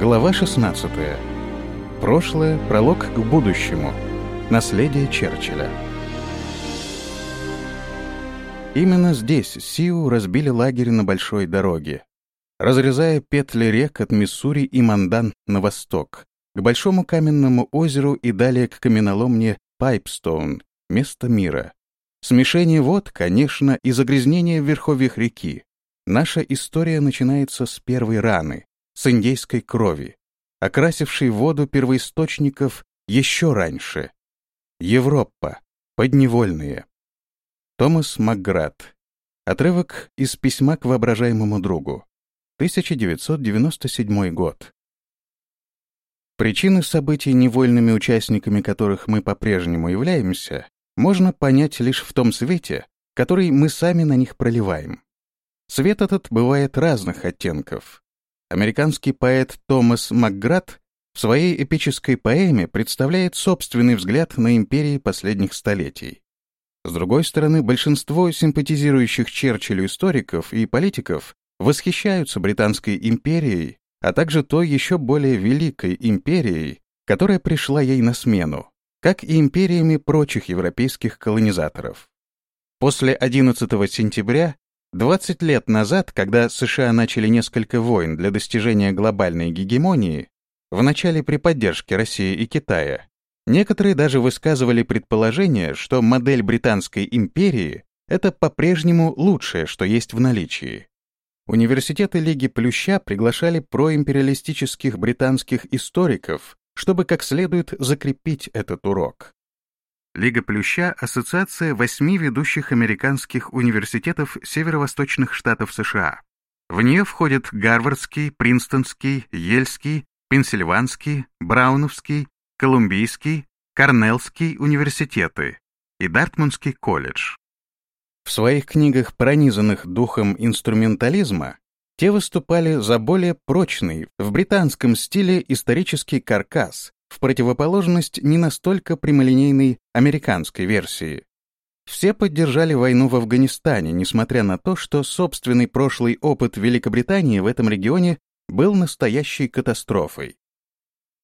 Глава 16. Прошлое. Пролог к будущему. Наследие Черчилля. Именно здесь Сиу разбили лагерь на большой дороге, разрезая петли рек от Миссури и Мандан на восток, к большому каменному озеру и далее к каменоломне Пайпстоун, место мира. Смешение вод, конечно, и загрязнение в верховьях реки. Наша история начинается с первой раны, с индейской крови, окрасившей воду первоисточников еще раньше. Европа. Подневольные. Томас Макград. Отрывок из письма к воображаемому другу. 1997 год. Причины событий, невольными участниками которых мы по-прежнему являемся, можно понять лишь в том свете, который мы сами на них проливаем. Свет этот бывает разных оттенков. Американский поэт Томас Макград в своей эпической поэме представляет собственный взгляд на империи последних столетий. С другой стороны, большинство симпатизирующих Черчиллю историков и политиков восхищаются Британской империей, а также той еще более великой империей, которая пришла ей на смену, как и империями прочих европейских колонизаторов. После 11 сентября 20 лет назад, когда США начали несколько войн для достижения глобальной гегемонии, вначале при поддержке России и Китая, некоторые даже высказывали предположение, что модель Британской империи — это по-прежнему лучшее, что есть в наличии. Университеты Лиги Плюща приглашали проимпериалистических британских историков, чтобы как следует закрепить этот урок. Лига Плюща — ассоциация восьми ведущих американских университетов северо-восточных штатов США. В нее входят Гарвардский, Принстонский, Ельский, Пенсильванский, Брауновский, Колумбийский, Корнеллский университеты и Дартмундский колледж. В своих книгах, пронизанных духом инструментализма, те выступали за более прочный, в британском стиле исторический каркас, в противоположность не настолько прямолинейной американской версии. Все поддержали войну в Афганистане, несмотря на то, что собственный прошлый опыт Великобритании в этом регионе был настоящей катастрофой.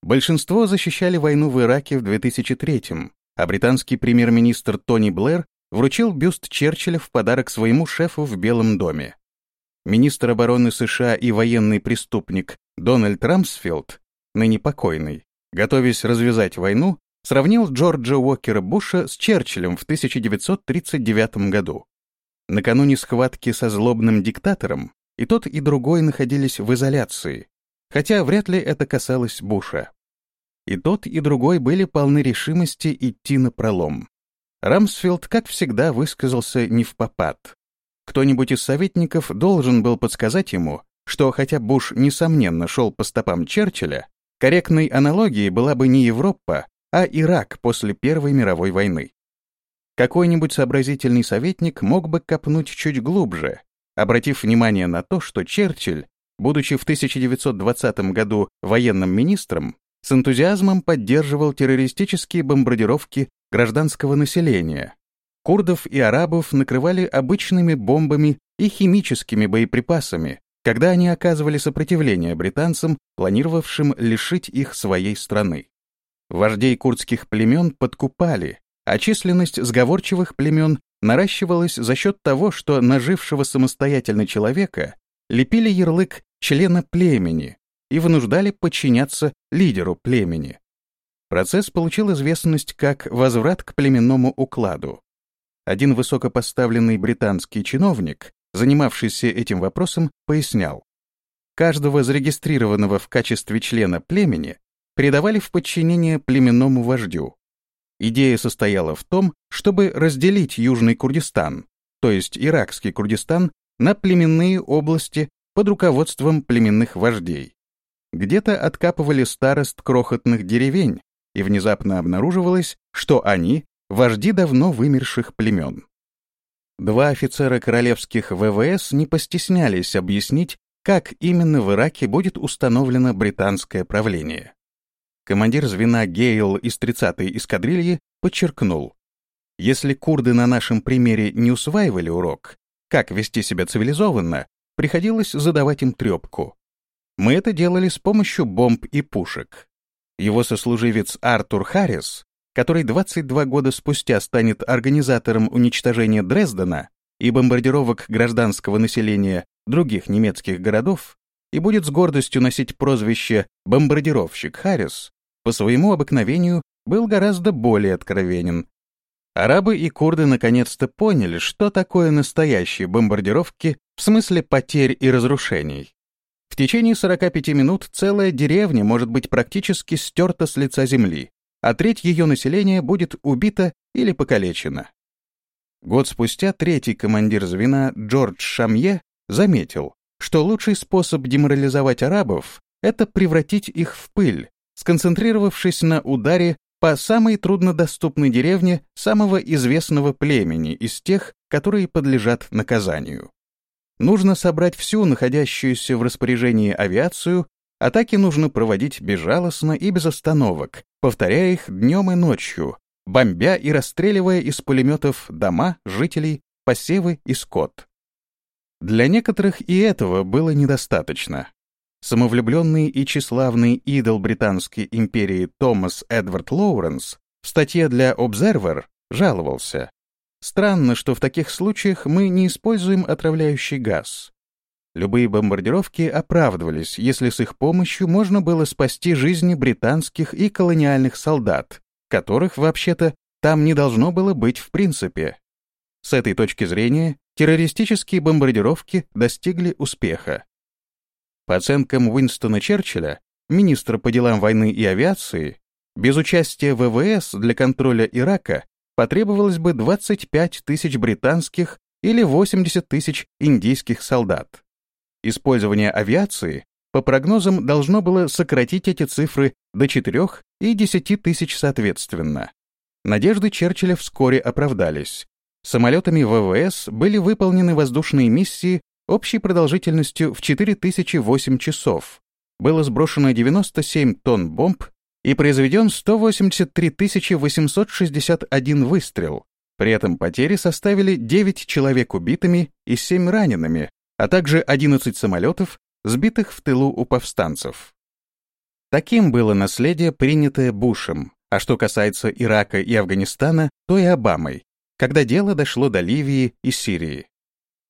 Большинство защищали войну в Ираке в 2003 а британский премьер-министр Тони Блэр вручил бюст Черчилля в подарок своему шефу в Белом доме. Министр обороны США и военный преступник Дональд Рамсфилд, ныне покойный, готовясь развязать войну, сравнил Джорджа Уокера Буша с Черчиллем в 1939 году. Накануне схватки со злобным диктатором и тот, и другой находились в изоляции, хотя вряд ли это касалось Буша. И тот, и другой были полны решимости идти на пролом. Рамсфилд, как всегда, высказался не в попад. Кто-нибудь из советников должен был подсказать ему, что хотя Буш, несомненно, шел по стопам Черчилля, Корректной аналогией была бы не Европа, а Ирак после Первой мировой войны. Какой-нибудь сообразительный советник мог бы копнуть чуть глубже, обратив внимание на то, что Черчилль, будучи в 1920 году военным министром, с энтузиазмом поддерживал террористические бомбардировки гражданского населения. Курдов и арабов накрывали обычными бомбами и химическими боеприпасами, когда они оказывали сопротивление британцам, планировавшим лишить их своей страны. Вождей курдских племен подкупали, а численность сговорчивых племен наращивалась за счет того, что нажившего самостоятельно человека лепили ярлык члена племени и вынуждали подчиняться лидеру племени. Процесс получил известность как «возврат к племенному укладу». Один высокопоставленный британский чиновник занимавшийся этим вопросом, пояснял. Каждого зарегистрированного в качестве члена племени передавали в подчинение племенному вождю. Идея состояла в том, чтобы разделить Южный Курдистан, то есть иракский Курдистан, на племенные области под руководством племенных вождей. Где-то откапывали старост крохотных деревень, и внезапно обнаруживалось, что они — вожди давно вымерших племен. Два офицера королевских ВВС не постеснялись объяснить, как именно в Ираке будет установлено британское правление. Командир звена Гейл из 30-й эскадрильи подчеркнул, если курды на нашем примере не усваивали урок, как вести себя цивилизованно, приходилось задавать им трепку. мы это делали с помощью бомб и пушек. Его сослуживец Артур Харрис, который 22 года спустя станет организатором уничтожения Дрездена и бомбардировок гражданского населения других немецких городов, и будет с гордостью носить прозвище «бомбардировщик Харрис», по своему обыкновению был гораздо более откровенен. Арабы и курды наконец-то поняли, что такое настоящие бомбардировки в смысле потерь и разрушений. В течение 45 минут целая деревня может быть практически стерта с лица земли, а треть ее населения будет убита или покалечена. Год спустя третий командир звена Джордж Шамье заметил, что лучший способ деморализовать арабов — это превратить их в пыль, сконцентрировавшись на ударе по самой труднодоступной деревне самого известного племени из тех, которые подлежат наказанию. Нужно собрать всю находящуюся в распоряжении авиацию, атаки нужно проводить безжалостно и без остановок, повторяя их днем и ночью, бомбя и расстреливая из пулеметов дома, жителей, посевы и скот. Для некоторых и этого было недостаточно. Самовлюбленный и тщеславный идол Британской империи Томас Эдвард Лоуренс в статье для Observer жаловался. Странно, что в таких случаях мы не используем отравляющий газ. Любые бомбардировки оправдывались, если с их помощью можно было спасти жизни британских и колониальных солдат, которых, вообще-то, там не должно было быть в принципе. С этой точки зрения, террористические бомбардировки достигли успеха. По оценкам Уинстона Черчилля, министра по делам войны и авиации, без участия ВВС для контроля Ирака потребовалось бы 25 тысяч британских или 80 тысяч индийских солдат. Использование авиации, по прогнозам, должно было сократить эти цифры до 4 и 10 тысяч соответственно. Надежды Черчилля вскоре оправдались. Самолетами ВВС были выполнены воздушные миссии общей продолжительностью в 4008 часов. Было сброшено 97 тонн бомб и произведен 183 861 выстрел. При этом потери составили 9 человек убитыми и 7 ранеными, а также 11 самолетов, сбитых в тылу у повстанцев. Таким было наследие, принятое Бушем, а что касается Ирака и Афганистана, то и Обамой, когда дело дошло до Ливии и Сирии.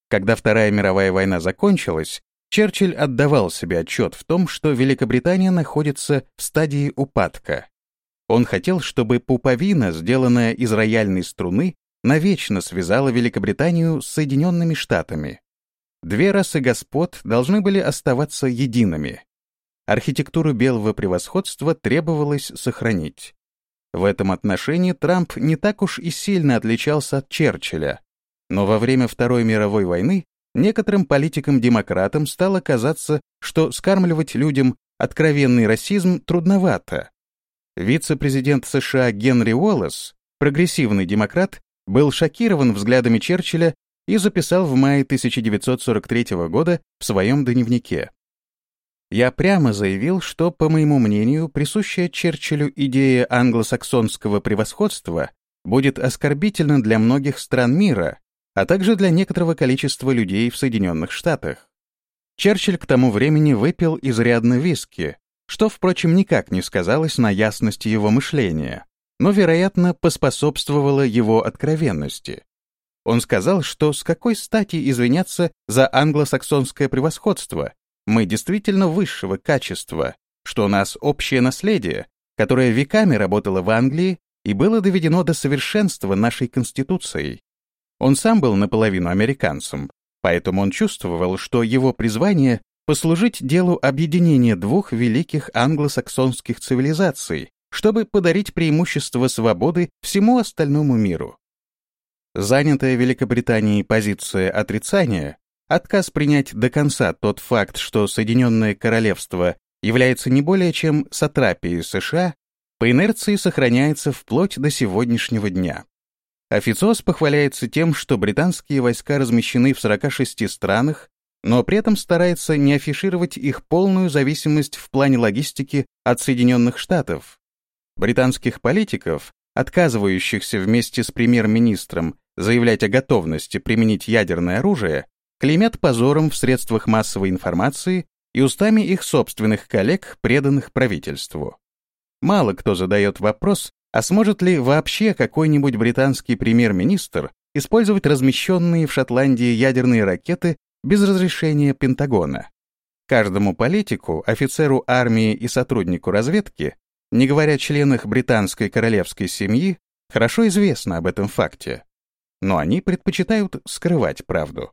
Когда Вторая мировая война закончилась, Черчилль отдавал себе отчет в том, что Великобритания находится в стадии упадка. Он хотел, чтобы пуповина, сделанная из рояльной струны, навечно связала Великобританию с Соединенными Штатами. Две расы господ должны были оставаться едиными. Архитектуру белого превосходства требовалось сохранить. В этом отношении Трамп не так уж и сильно отличался от Черчилля, но во время Второй мировой войны некоторым политикам-демократам стало казаться, что скармливать людям откровенный расизм трудновато. Вице-президент США Генри Уоллес, прогрессивный демократ, был шокирован взглядами Черчилля и записал в мае 1943 года в своем дневнике. Я прямо заявил, что, по моему мнению, присущая Черчиллю идея англосаксонского превосходства будет оскорбительна для многих стран мира, а также для некоторого количества людей в Соединенных Штатах. Черчилль к тому времени выпил изрядно виски, что, впрочем, никак не сказалось на ясности его мышления, но, вероятно, поспособствовало его откровенности. Он сказал, что с какой стати извиняться за англосаксонское превосходство, мы действительно высшего качества, что у нас общее наследие, которое веками работало в Англии и было доведено до совершенства нашей Конституцией. Он сам был наполовину американцем, поэтому он чувствовал, что его призвание — послужить делу объединения двух великих англосаксонских цивилизаций, чтобы подарить преимущество свободы всему остальному миру. Занятая Великобританией позиция отрицания, отказ принять до конца тот факт, что Соединенное Королевство является не более чем сатрапией США, по инерции сохраняется вплоть до сегодняшнего дня. Официоз похваляется тем, что британские войска размещены в 46 странах, но при этом старается не афишировать их полную зависимость в плане логистики от Соединенных Штатов. Британских политиков, отказывающихся вместе с премьер-министром заявлять о готовности применить ядерное оружие, клеймят позором в средствах массовой информации и устами их собственных коллег, преданных правительству. Мало кто задает вопрос, а сможет ли вообще какой-нибудь британский премьер-министр использовать размещенные в Шотландии ядерные ракеты без разрешения Пентагона. Каждому политику, офицеру армии и сотруднику разведки, не говоря о членах британской королевской семьи, хорошо известно об этом факте. Но они предпочитают скрывать правду.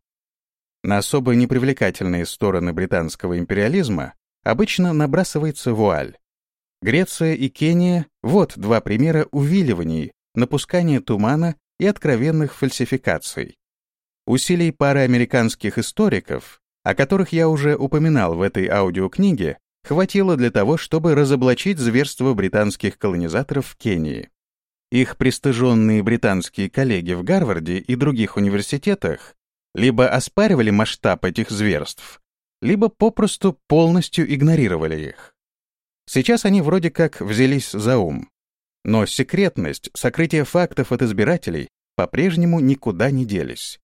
На особо непривлекательные стороны британского империализма обычно набрасывается вуаль. Греция и Кения — вот два примера увиливаний, напускания тумана и откровенных фальсификаций. Усилий пары американских историков, о которых я уже упоминал в этой аудиокниге, хватило для того, чтобы разоблачить зверство британских колонизаторов в Кении. Их пристыженные британские коллеги в Гарварде и других университетах либо оспаривали масштаб этих зверств, либо попросту полностью игнорировали их. Сейчас они вроде как взялись за ум. Но секретность, сокрытие фактов от избирателей по-прежнему никуда не делись.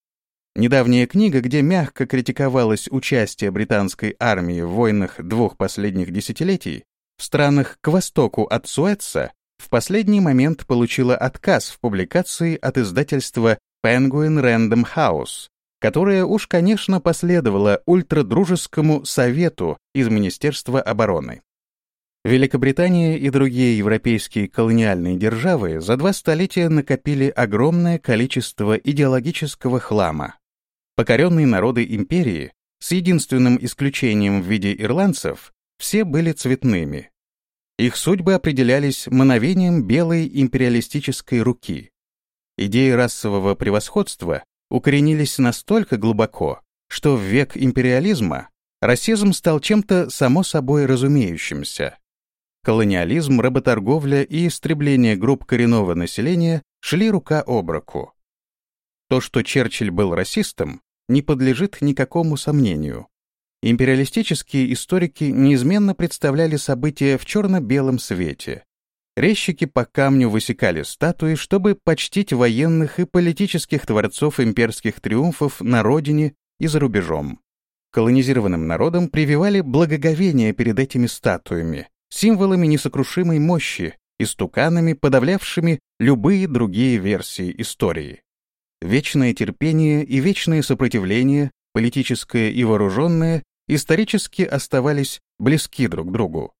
Недавняя книга, где мягко критиковалось участие британской армии в войнах двух последних десятилетий в странах к востоку от Суэца, в последний момент получила отказ в публикации от издательства Penguin Random House, которое уж, конечно, последовало ультрадружескому совету из Министерства обороны. Великобритания и другие европейские колониальные державы за два столетия накопили огромное количество идеологического хлама. Покоренные народы империи, с единственным исключением в виде ирландцев, все были цветными. Их судьбы определялись мановением белой империалистической руки. Идеи расового превосходства укоренились настолько глубоко, что в век империализма расизм стал чем-то само собой разумеющимся. Колониализм, работорговля и истребление групп коренного населения шли рука об руку. То, что Черчилль был расистом, не подлежит никакому сомнению. Империалистические историки неизменно представляли события в черно-белом свете. Резчики по камню высекали статуи, чтобы почтить военных и политических творцов имперских триумфов на родине и за рубежом. Колонизированным народам прививали благоговение перед этими статуями, символами несокрушимой мощи, истуканами, подавлявшими любые другие версии истории. Вечное терпение и вечное сопротивление, политическое и вооруженное, исторически оставались близки друг другу.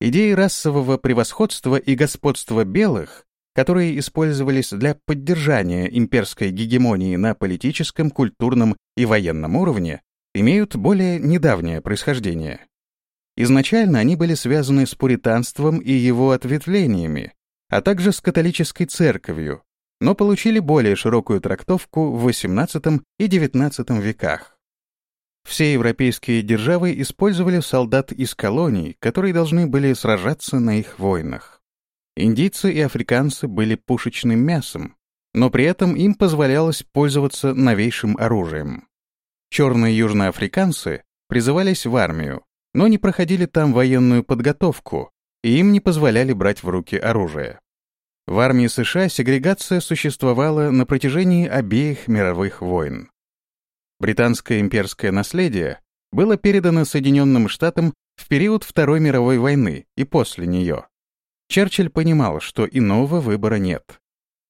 Идеи расового превосходства и господства белых, которые использовались для поддержания имперской гегемонии на политическом, культурном и военном уровне, имеют более недавнее происхождение. Изначально они были связаны с пуританством и его ответвлениями, а также с католической церковью, но получили более широкую трактовку в XVIII и XIX веках. Все европейские державы использовали солдат из колоний, которые должны были сражаться на их войнах. Индийцы и африканцы были пушечным мясом, но при этом им позволялось пользоваться новейшим оружием. Черные южноафриканцы призывались в армию, но не проходили там военную подготовку, и им не позволяли брать в руки оружие. В армии США сегрегация существовала на протяжении обеих мировых войн. Британское имперское наследие было передано Соединенным Штатам в период Второй мировой войны и после нее. Черчилль понимал, что иного выбора нет.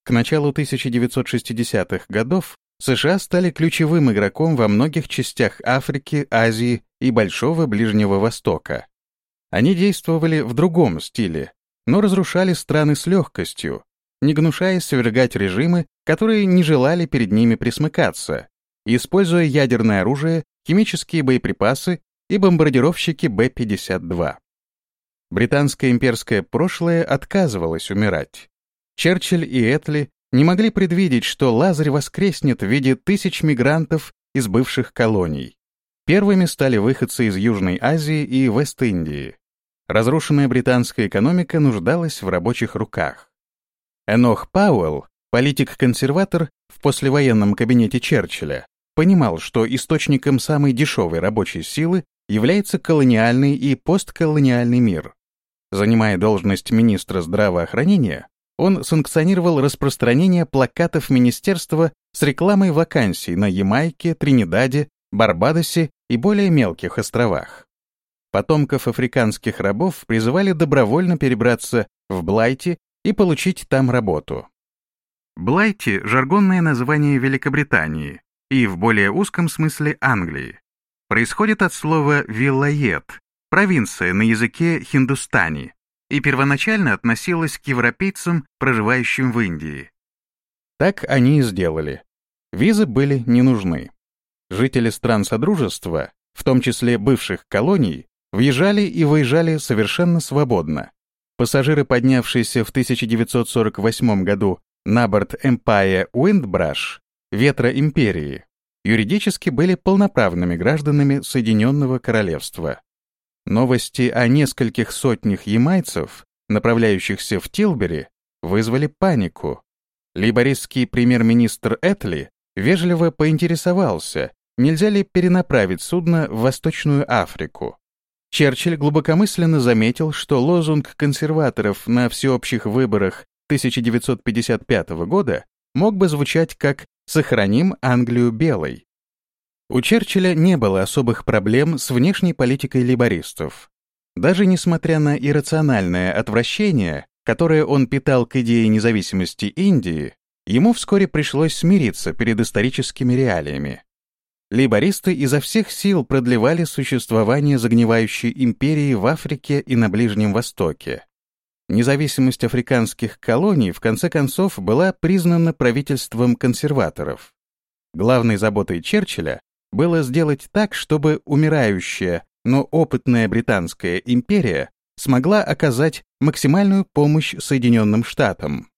К началу 1960-х годов США стали ключевым игроком во многих частях Африки, Азии и Большого Ближнего Востока. Они действовали в другом стиле, но разрушали страны с легкостью, не гнушаясь свергать режимы, которые не желали перед ними присмыкаться, используя ядерное оружие, химические боеприпасы и бомбардировщики Б-52. Британское имперское прошлое отказывалось умирать. Черчилль и Этли не могли предвидеть, что Лазарь воскреснет в виде тысяч мигрантов из бывших колоний. Первыми стали выходцы из Южной Азии и Вест-Индии. Разрушенная британская экономика нуждалась в рабочих руках. Энох Пауэлл, политик-консерватор в послевоенном кабинете Черчилля, понимал, что источником самой дешевой рабочей силы является колониальный и постколониальный мир. Занимая должность министра здравоохранения, он санкционировал распространение плакатов министерства с рекламой вакансий на Ямайке, Тринидаде, Барбадосе и более мелких островах. Потомков африканских рабов призывали добровольно перебраться в Блайти и получить там работу. Блайти — жаргонное название Великобритании и в более узком смысле Англии. Происходит от слова «вилает» — провинция на языке хиндустани, и первоначально относилась к европейцам, проживающим в Индии. Так они и сделали. Визы были не нужны. Жители стран Содружества, в том числе бывших колоний, въезжали и выезжали совершенно свободно. Пассажиры, поднявшиеся в 1948 году на борт Empire Windbrush, ветра империи, юридически были полноправными гражданами Соединенного Королевства. Новости о нескольких сотнях ямайцев, направляющихся в Тилбери, вызвали панику. Лейбористский премьер-министр Этли вежливо поинтересовался, нельзя ли перенаправить судно в Восточную Африку. Черчилль глубокомысленно заметил, что лозунг консерваторов на всеобщих выборах 1955 года мог бы звучать как «Сохраним Англию белой». У Черчилля не было особых проблем с внешней политикой лейбористов. Даже несмотря на иррациональное отвращение, которое он питал к идее независимости Индии, ему вскоре пришлось смириться перед историческими реалиями. Лейбористы изо всех сил продлевали существование загнивающей империи в Африке и на Ближнем Востоке. Независимость африканских колоний в конце концов была признана правительством консерваторов. Главной заботой Черчилля было сделать так, чтобы умирающая, но опытная Британская империя смогла оказать максимальную помощь Соединенным Штатам.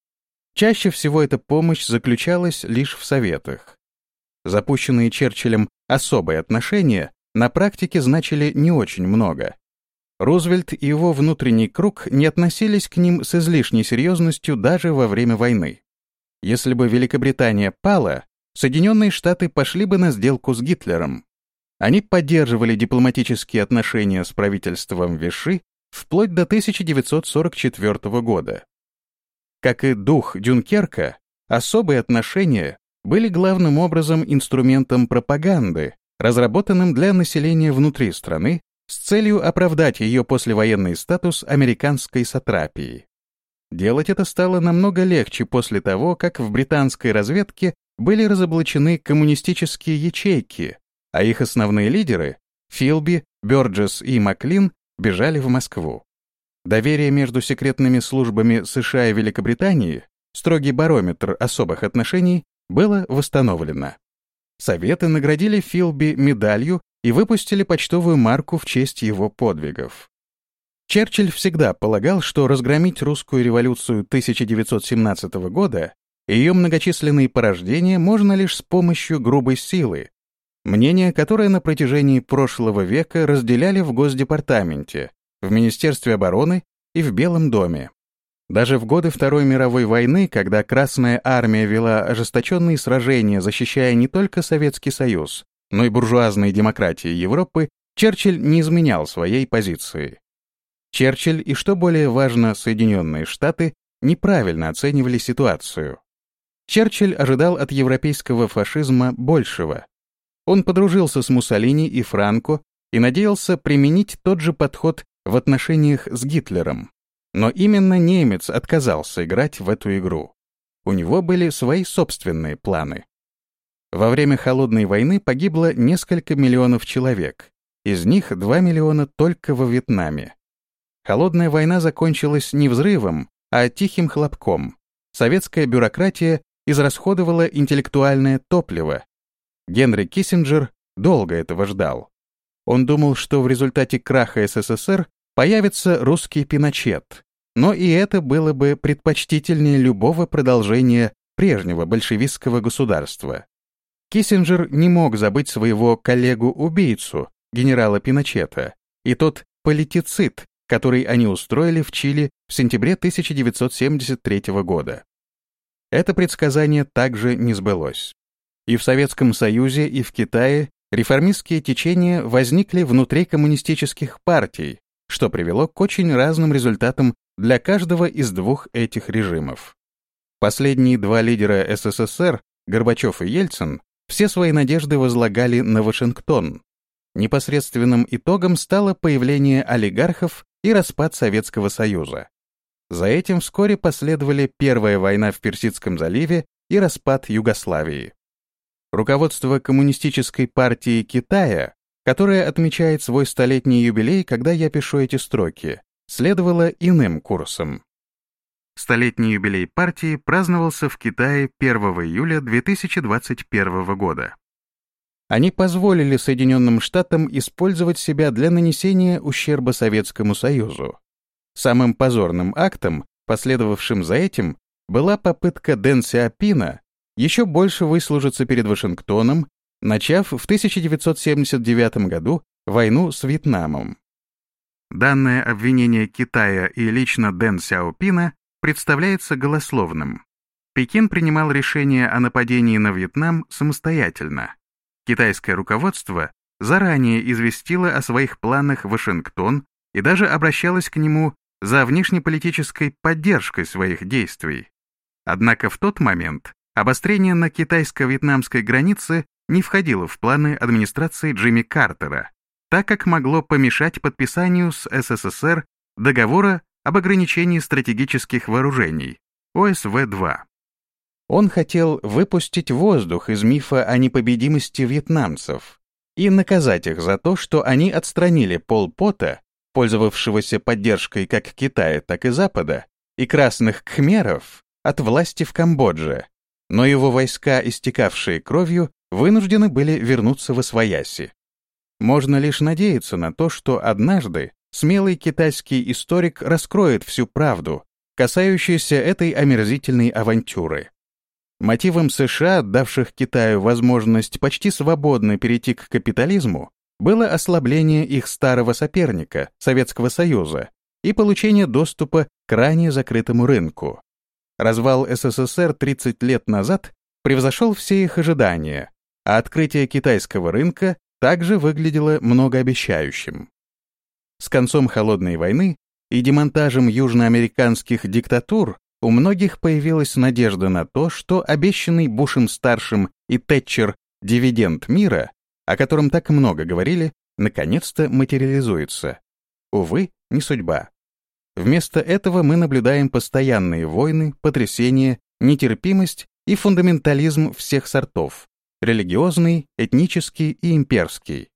Чаще всего эта помощь заключалась лишь в советах. Запущенные Черчиллем особые отношения на практике значили не очень много. Рузвельт и его внутренний круг не относились к ним с излишней серьезностью даже во время войны. Если бы Великобритания пала, Соединенные Штаты пошли бы на сделку с Гитлером. Они поддерживали дипломатические отношения с правительством Виши вплоть до 1944 года. Как и дух Дюнкерка, особые отношения были главным образом инструментом пропаганды, разработанным для населения внутри страны с целью оправдать ее послевоенный статус американской сатрапии. Делать это стало намного легче после того, как в британской разведке были разоблачены коммунистические ячейки, а их основные лидеры — Филби, Бёрджес и Маклин — бежали в Москву. Доверие между секретными службами США и Великобритании, строгий барометр особых отношений, было восстановлено. Советы наградили Филби медалью и выпустили почтовую марку в честь его подвигов. Черчилль всегда полагал, что разгромить русскую революцию 1917 года и ее многочисленные порождения можно лишь с помощью грубой силы, мнение, которое на протяжении прошлого века разделяли в Госдепартаменте, в Министерстве обороны и в Белом доме. Даже в годы Второй мировой войны, когда Красная армия вела ожесточенные сражения, защищая не только Советский Союз, но и буржуазные демократии Европы, Черчилль не изменял своей позиции. Черчилль и, что более важно, Соединенные Штаты неправильно оценивали ситуацию. Черчилль ожидал от европейского фашизма большего. Он подружился с Муссолини и Франко и надеялся применить тот же подход в отношениях с Гитлером. Но именно немец отказался играть в эту игру. У него были свои собственные планы. Во время Холодной войны погибло несколько миллионов человек, из них 2 миллиона только во Вьетнаме. Холодная война закончилась не взрывом, а тихим хлопком. Советская бюрократия израсходовала интеллектуальное топливо. Генри Киссинджер долго этого ждал. Он думал, что в результате краха СССР появится русский Пиночет, но и это было бы предпочтительнее любого продолжения прежнего большевистского государства. Киссинджер не мог забыть своего коллегу-убийцу, генерала Пиночета, и тот политицид, который они устроили в Чили в сентябре 1973 года. Это предсказание также не сбылось. И в Советском Союзе, и в Китае реформистские течения возникли внутри коммунистических партий, что привело к очень разным результатам для каждого из двух этих режимов. Последние два лидера СССР, Горбачев и Ельцин, все свои надежды возлагали на Вашингтон. Непосредственным итогом стало появление олигархов и распад Советского Союза. За этим вскоре последовали Первая война в Персидском заливе и распад Югославии. Руководство Коммунистической партии Китая, которое отмечает свой столетний юбилей, когда я пишу эти строки, следовало иным курсом. Столетний юбилей партии праздновался в Китае 1 июля 2021 года. Они позволили Соединенным Штатам использовать себя для нанесения ущерба Советскому Союзу. Самым позорным актом, последовавшим за этим, была попытка Дэн Сиапина еще больше выслужиться перед Вашингтоном, начав в 1979 году войну с Вьетнамом. Данное обвинение Китая и лично Дэн Сяопина представляется голословным. Пекин принимал решение о нападении на Вьетнам самостоятельно. Китайское руководство заранее известило о своих планах Вашингтон и даже обращалось к нему за внешнеполитической поддержкой своих действий. Однако в тот момент обострение на китайско-вьетнамской границе не входило в планы администрации Джимми Картера, так как могло помешать подписанию с СССР договора об ограничении стратегических вооружений, ОСВ-2. Он хотел выпустить воздух из мифа о непобедимости вьетнамцев и наказать их за то, что они отстранили Пол Пота, пользовавшегося поддержкой как Китая, так и Запада, и красных кхмеров от власти в Камбодже, но его войска, истекавшие кровью, вынуждены были вернуться в Освояси. Можно лишь надеяться на то, что однажды смелый китайский историк раскроет всю правду, касающуюся этой омерзительной авантюры. Мотивом США, давших Китаю возможность почти свободно перейти к капитализму, было ослабление их старого соперника, Советского Союза, и получение доступа к ранее закрытому рынку. Развал СССР 30 лет назад превзошел все их ожидания, а открытие китайского рынка также выглядело многообещающим. С концом Холодной войны и демонтажем южноамериканских диктатур у многих появилась надежда на то, что обещанный Бушем-старшим и Тэтчер дивиденд мира, о котором так много говорили, наконец-то материализуется. Увы, не судьба. Вместо этого мы наблюдаем постоянные войны, потрясения, нетерпимость и фундаментализм всех сортов — религиозный, этнический и имперский.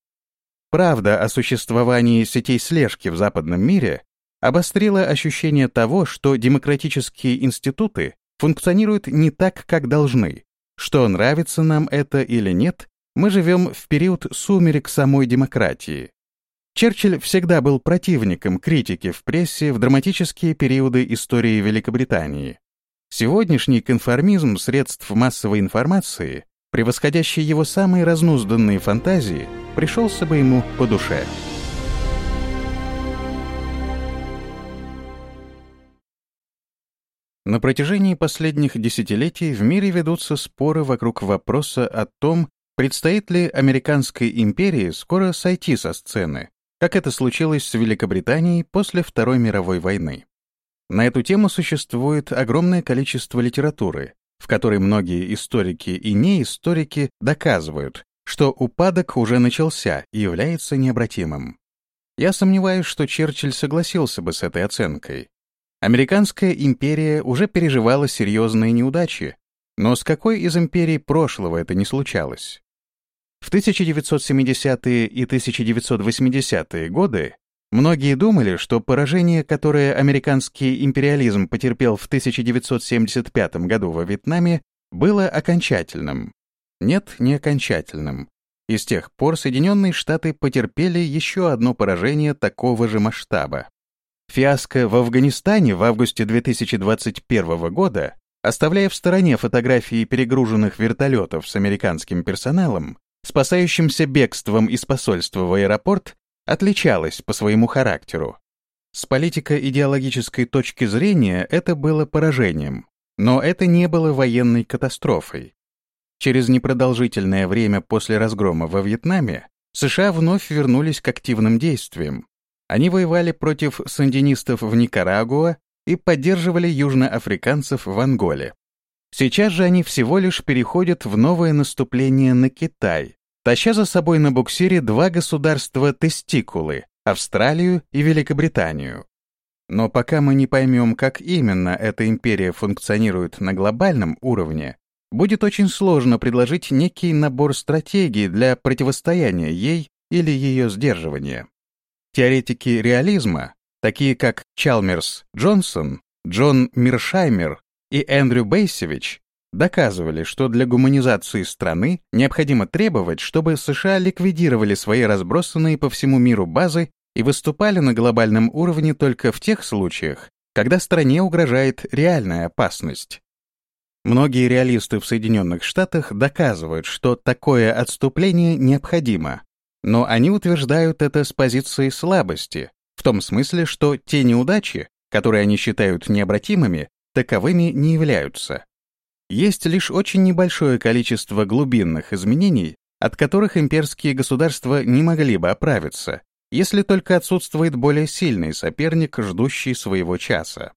Правда о существовании сетей слежки в западном мире обострило ощущение того, что демократические институты функционируют не так, как должны. Что нравится нам это или нет, мы живем в период сумерек самой демократии. Черчилль всегда был противником критики в прессе в драматические периоды истории Великобритании. Сегодняшний конформизм средств массовой информации, превосходящий его самые разнузданные фантазии, пришелся бы ему по душе. На протяжении последних десятилетий в мире ведутся споры вокруг вопроса о том, предстоит ли американской империи скоро сойти со сцены, как это случилось с Великобританией после Второй мировой войны. На эту тему существует огромное количество литературы, в которой многие историки и неисторики доказывают, что упадок уже начался и является необратимым. Я сомневаюсь, что Черчилль согласился бы с этой оценкой, Американская империя уже переживала серьезные неудачи, но с какой из империй прошлого это не случалось? В 1970-е и 1980-е годы многие думали, что поражение, которое американский империализм потерпел в 1975 году во Вьетнаме, было окончательным. Нет, не окончательным. И с тех пор Соединенные Штаты потерпели еще одно поражение такого же масштаба. Фиаско в Афганистане в августе 2021 года, оставляя в стороне фотографии перегруженных вертолетов с американским персоналом, спасающимся бегством из посольства в аэропорт, отличалось по своему характеру. С политико-идеологической точки зрения это было поражением, но это не было военной катастрофой. Через непродолжительное время после разгрома во Вьетнаме США вновь вернулись к активным действиям, они воевали против сандинистов в Никарагуа и поддерживали южноафриканцев в Анголе. Сейчас же они всего лишь переходят в новое наступление на Китай, таща за собой на буксире два государства-тестикулы — Австралию и Великобританию. Но пока мы не поймем, как именно эта империя функционирует на глобальном уровне, будет очень сложно предложить некий набор стратегий для противостояния ей или ее сдерживания. Теоретики реализма, такие как Чалмерс Джонсон, Джон Миршаймер и Эндрю Бейсевич, доказывали, что для гуманизации страны необходимо требовать, чтобы США ликвидировали свои разбросанные по всему миру базы и выступали на глобальном уровне только в тех случаях, когда стране угрожает реальная опасность. Многие реалисты в Соединенных Штатах доказывают, что такое отступление необходимо, но они утверждают это с позиции слабости, в том смысле, что те неудачи, которые они считают необратимыми, таковыми не являются. Есть лишь очень небольшое количество глубинных изменений, от которых имперские государства не могли бы оправиться, если только отсутствует более сильный соперник, ждущий своего часа.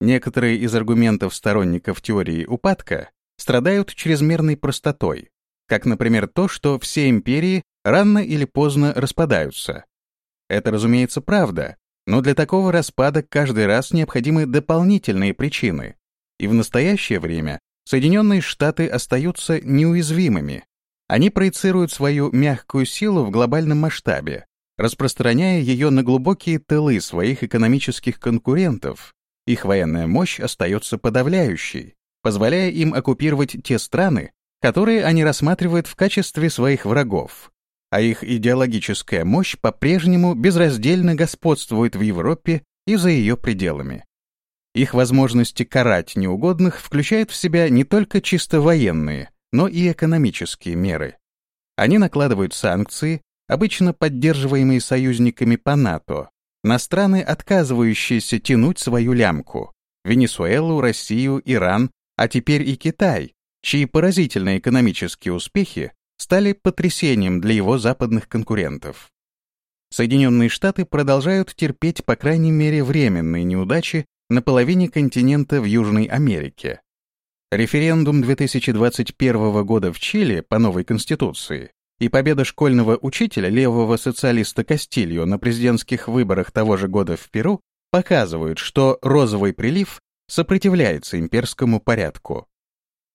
Некоторые из аргументов сторонников теории упадка страдают чрезмерной простотой, как, например, то, что все империи рано или поздно распадаются. Это, разумеется, правда, но для такого распада каждый раз необходимы дополнительные причины, и в настоящее время Соединенные Штаты остаются неуязвимыми. Они проецируют свою мягкую силу в глобальном масштабе, распространяя ее на глубокие тылы своих экономических конкурентов. Их военная мощь остается подавляющей, позволяя им оккупировать те страны, которые они рассматривают в качестве своих врагов. А их идеологическая мощь по-прежнему безраздельно господствует в Европе и за ее пределами. Их возможности карать неугодных включают в себя не только чисто военные, но и экономические меры. Они накладывают санкции, обычно поддерживаемые союзниками по НАТО, на страны, отказывающиеся тянуть свою лямку — Венесуэлу, Россию, Иран, а теперь и Китай, чьи поразительные экономические успехи стали потрясением для его западных конкурентов. Соединенные Штаты продолжают терпеть, по крайней мере, временные неудачи на половине континента в Южной Америке. Референдум 2021 года в Чили по новой конституции и победа школьного учителя левого социалиста Кастильо на президентских выборах того же года в Перу показывают, что розовый прилив сопротивляется имперскому порядку.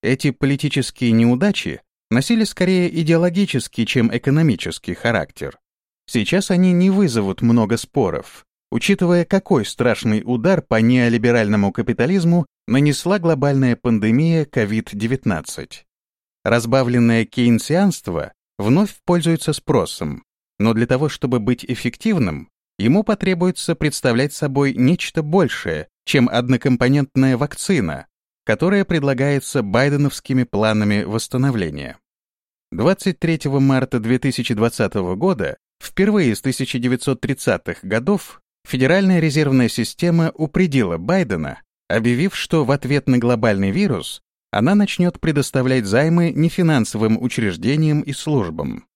Эти политические неудачи носили скорее идеологический, чем экономический характер. Сейчас они не вызовут много споров, учитывая, какой страшный удар по неолиберальному капитализму нанесла глобальная пандемия COVID-19. Разбавленное кейнсианство вновь пользуется спросом, но для того, чтобы быть эффективным, ему потребуется представлять собой нечто большее, чем однокомпонентная вакцина, которая предлагается байденовскими планами восстановления. 23 марта 2020 года, впервые с 1930-х годов, Федеральная резервная система упредила Байдена, объявив, что в ответ на глобальный вирус она начнет предоставлять займы нефинансовым учреждениям и службам.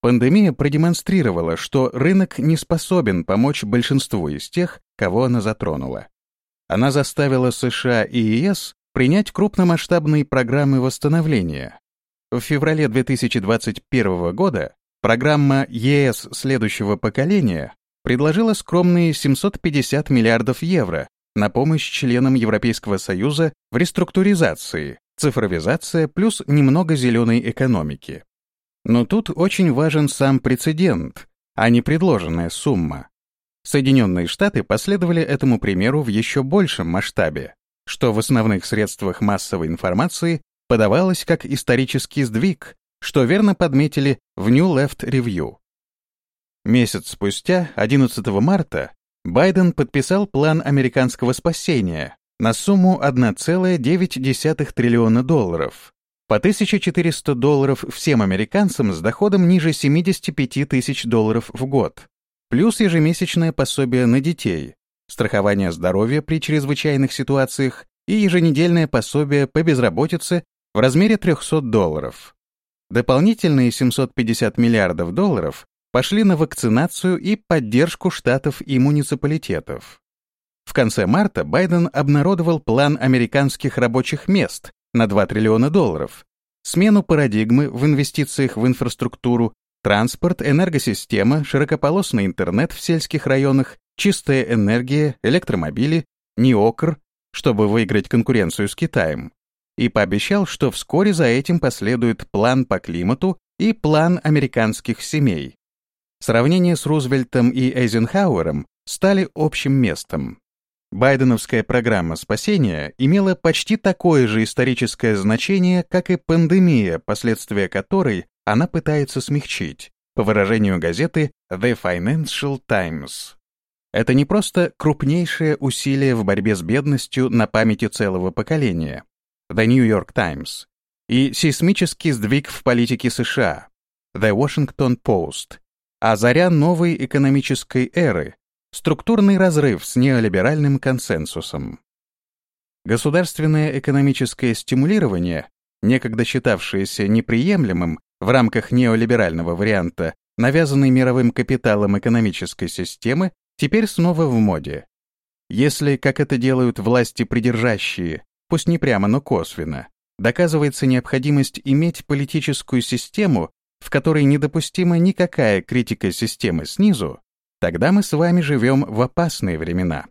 Пандемия продемонстрировала, что рынок не способен помочь большинству из тех, кого она затронула. Она заставила США и ЕС принять крупномасштабные программы восстановления. В феврале 2021 года программа ЕС следующего поколения предложила скромные 750 миллиардов евро на помощь членам Европейского Союза в реструктуризации, цифровизация плюс немного зеленой экономики. Но тут очень важен сам прецедент, а не предложенная сумма. Соединенные Штаты последовали этому примеру в еще большем масштабе, что в основных средствах массовой информации подавалось как исторический сдвиг, что верно подметили в New Left Review. Месяц спустя, 11 марта, Байден подписал план американского спасения на сумму 1,9 триллиона долларов, по 1400 долларов всем американцам с доходом ниже 75 тысяч долларов в год, плюс ежемесячное пособие на детей, страхование здоровья при чрезвычайных ситуациях и еженедельное пособие по безработице в размере 300 долларов. Дополнительные 750 миллиардов долларов пошли на вакцинацию и поддержку штатов и муниципалитетов. В конце марта Байден обнародовал план американских рабочих мест на 2 триллиона долларов, смену парадигмы в инвестициях в инфраструктуру, транспорт, энергосистема, широкополосный интернет в сельских районах, чистая энергия, электромобили, неокр, чтобы выиграть конкуренцию с Китаем. И пообещал, что вскоре за этим последует план по климату и план американских семей. Сравнение с Рузвельтом и Эйзенхауэром стали общим местом. Байденовская программа спасения имела почти такое же историческое значение, как и пандемия, последствия которой она пытается смягчить, по выражению газеты The Financial Times. Это не просто крупнейшее усилие в борьбе с бедностью на памяти целого поколения, The New York Times, и сейсмический сдвиг в политике США, The Washington Post, а заря новой экономической эры, структурный разрыв с неолиберальным консенсусом. Государственное экономическое стимулирование, некогда считавшееся неприемлемым в рамках неолиберального варианта, навязанной мировым капиталом экономической системы, теперь снова в моде. Если, как это делают власти придержащие, пусть не прямо, но косвенно, доказывается необходимость иметь политическую систему, в которой недопустима никакая критика системы снизу, Тогда мы с вами живем в опасные времена.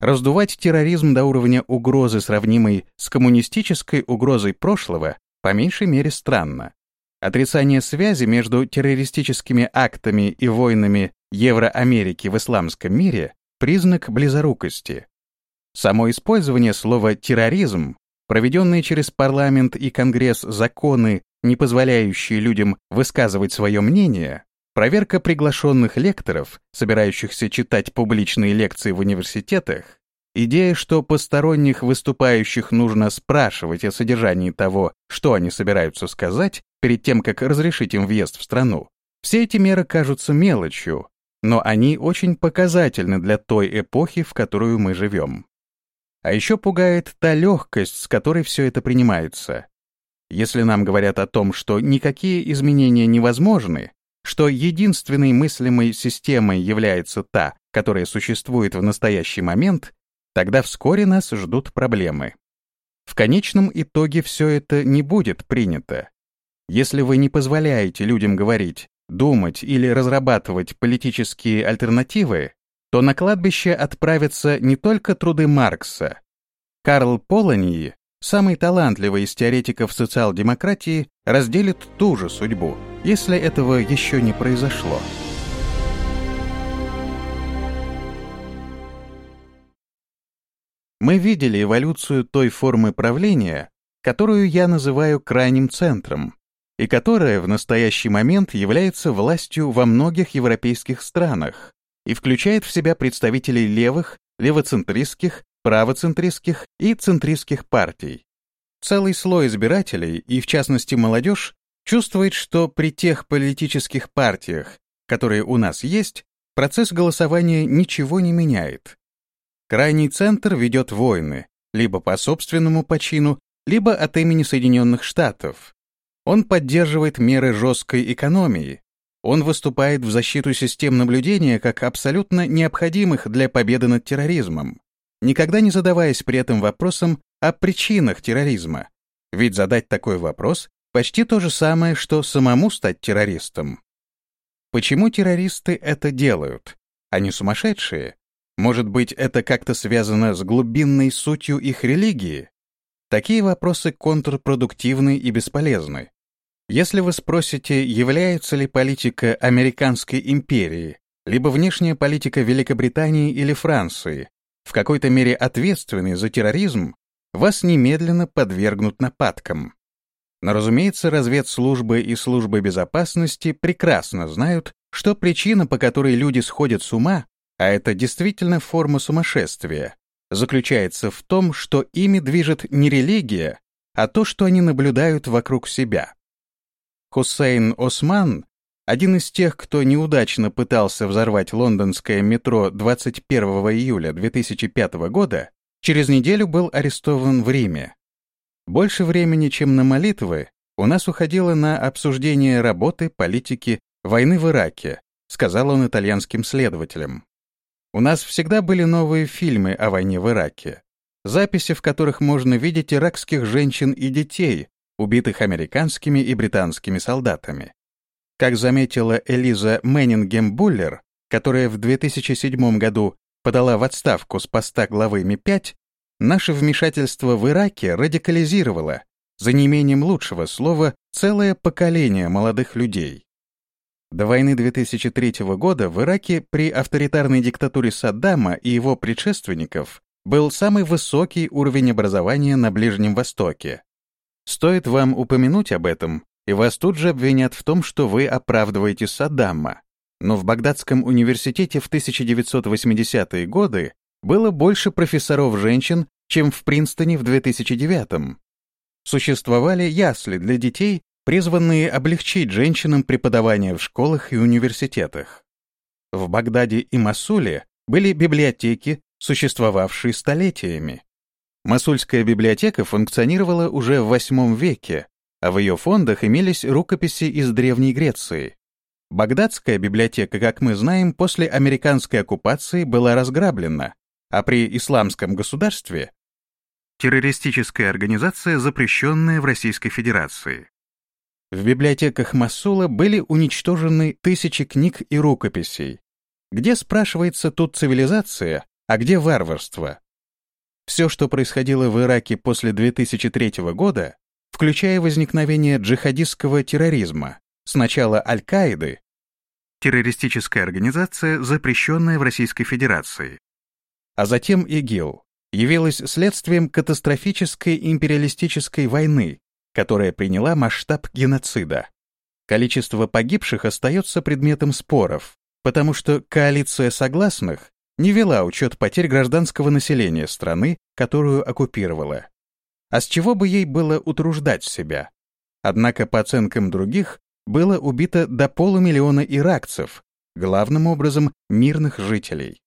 Раздувать терроризм до уровня угрозы, сравнимой с коммунистической угрозой прошлого, по меньшей мере странно. Отрицание связи между террористическими актами и войнами Евроамерики в исламском мире — признак близорукости. Само использование слова «терроризм», проведенные через парламент и Конгресс законы, не позволяющие людям высказывать свое мнение, Проверка приглашенных лекторов, собирающихся читать публичные лекции в университетах, идея, что посторонних выступающих нужно спрашивать о содержании того, что они собираются сказать, перед тем, как разрешить им въезд в страну. Все эти меры кажутся мелочью, но они очень показательны для той эпохи, в которую мы живем. А еще пугает та легкость, с которой все это принимается. Если нам говорят о том, что никакие изменения невозможны, что единственной мыслимой системой является та, которая существует в настоящий момент, тогда вскоре нас ждут проблемы. В конечном итоге все это не будет принято. Если вы не позволяете людям говорить, думать или разрабатывать политические альтернативы, то на кладбище отправятся не только труды Маркса. Карл Поланьи, самый талантливый из теоретиков социал-демократии, разделит ту же судьбу — если этого еще не произошло. Мы видели эволюцию той формы правления, которую я называю крайним центром, и которая в настоящий момент является властью во многих европейских странах и включает в себя представителей левых, левоцентристских, правоцентристских и центристских партий. Целый слой избирателей, и в частности молодежь, чувствует, что при тех политических партиях, которые у нас есть, процесс голосования ничего не меняет. Крайний центр ведет войны, либо по собственному почину, либо от имени Соединенных Штатов. Он поддерживает меры жесткой экономии. Он выступает в защиту систем наблюдения как абсолютно необходимых для победы над терроризмом, никогда не задаваясь при этом вопросом о причинах терроризма. Ведь задать такой вопрос Почти то же самое, что самому стать террористом. Почему террористы это делают? Они сумасшедшие? Может быть, это как-то связано с глубинной сутью их религии? Такие вопросы контрпродуктивны и бесполезны. Если вы спросите, является ли политика Американской империи, либо внешняя политика Великобритании или Франции в какой-то мере ответственной за терроризм, вас немедленно подвергнут нападкам. Но, разумеется, разведслужбы и службы безопасности прекрасно знают, что причина, по которой люди сходят с ума, а это действительно форма сумасшествия, заключается в том, что ими движет не религия, а то, что они наблюдают вокруг себя. Хусейн Осман, один из тех, кто неудачно пытался взорвать лондонское метро 21 июля 2005 года, через неделю был арестован в Риме. Больше времени, чем на молитвы, у нас уходило на обсуждение работы, политики, войны в Ираке, сказал он итальянским следователям. У нас всегда были новые фильмы о войне в Ираке, записи в которых можно видеть иракских женщин и детей, убитых американскими и британскими солдатами. Как заметила Элиза Меннингем-Буллер, которая в 2007 году подала в отставку с поста главы МИ-5, наше вмешательство в Ираке радикализировало, за неимением лучшего слова, целое поколение молодых людей. До войны 2003 года в Ираке при авторитарной диктатуре Саддама и его предшественников был самый высокий уровень образования на Ближнем Востоке. Стоит вам упомянуть об этом, и вас тут же обвинят в том, что вы оправдываете Саддама. Но в Багдадском университете в 1980-е годы было больше профессоров-женщин, чем в Принстоне в 2009 -м. Существовали ясли для детей, призванные облегчить женщинам преподавание в школах и университетах. В Багдаде и Масуле были библиотеки, существовавшие столетиями. Масульская библиотека функционировала уже в VIII веке, а в ее фондах имелись рукописи из Древней Греции. Багдадская библиотека, как мы знаем, после американской оккупации была разграблена, а при исламском государстве — террористическая организация, запрещенная в Российской Федерации. В библиотеках Масула были уничтожены тысячи книг и рукописей. Где, спрашивается, тут цивилизация, а где варварство? Все, что происходило в Ираке после 2003 года, включая возникновение джихадистского терроризма, сначала Аль-Каиды, террористическая организация, запрещенная в Российской Федерации, а затем ИГИЛ, явилось следствием катастрофической империалистической войны, которая приняла масштаб геноцида. Количество погибших остается предметом споров, потому что коалиция согласных не вела учет потерь гражданского населения страны, которую оккупировала. А с чего бы ей было утруждать себя? Однако, по оценкам других, было убито до полумиллиона иракцев, главным образом мирных жителей.